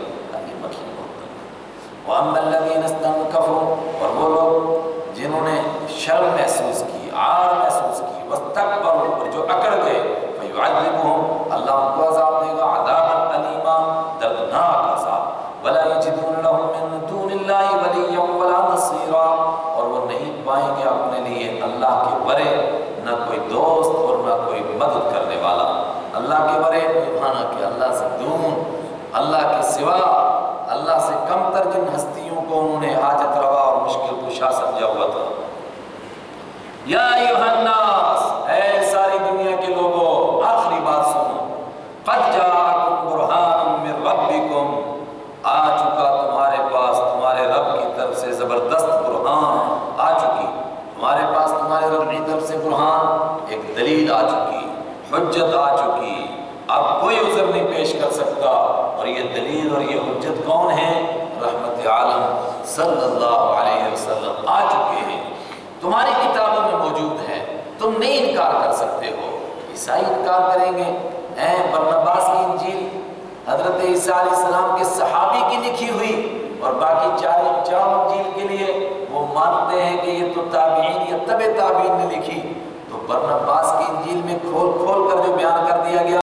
وَأَمَّا الَّذِينَ اسْتَنْكَفُوا اور وہ لوگ جنہوں نے شرم محسوس کی، عار محسوس کی، وَاسْتَكْبَرُوا، اور جو اکڑ گئے، فَيُعَذِّبُهُمْ، اللہ ان کو عذاب دے گا عذابًا علیما دردناک عذاب وَلَا يَجِدُونَ لَهُم مِّن دُونِ اللَّهِ وَلِيًّا وَلَا نَصِيرًا اور وہ نہیں پائیں گے اپنے لیے اللہ کے ورے نہ کوئی دوست اور نہ کوئی مدد کرنے والا اللہ کے ورے مانا کہ اللہ سے دون اللہ کے سوا اللہ سے کم تر جن ہستیوں کو انہوں نے حاجت روا اور مشکل کشا سمجھا ہوا تھا یا ایوہ الناس اے ساری دنیا کے لوگوں آخری بات سنو قد جاءکم برہان من ربکم آ چکا تمہارے پاس تمہارے رب کی طرف سے زبردست برہان آ چکی تمہارے پاس تمہارے رب کی طرف سے برہان ایک دلیل آ چکی حجت آ چکی اب کوئی عذر نہیں پیش کر سکتا اور یہ دلیل اور یہ حجت کون ہے رحمت عالم صلی اللہ علیہ وسلم آ چکے ہیں تمہاری کتابوں میں موجود ہے تم نہیں انکار کر سکتے ہو عیسائی انکار کریں گے۔ اے برنباس کی انجیل حضرت عیسیٰ علیہ السلام کے صحابی کی لکھی ہوئی اور باقی چار چار انجیل کے لیے وہ مانتے ہیں کہ یہ تو تابعین یا طب تابعین نے لکھی۔ تو برنباس کی انجیل میں کھول کھول کر جو بیان کر دیا گیا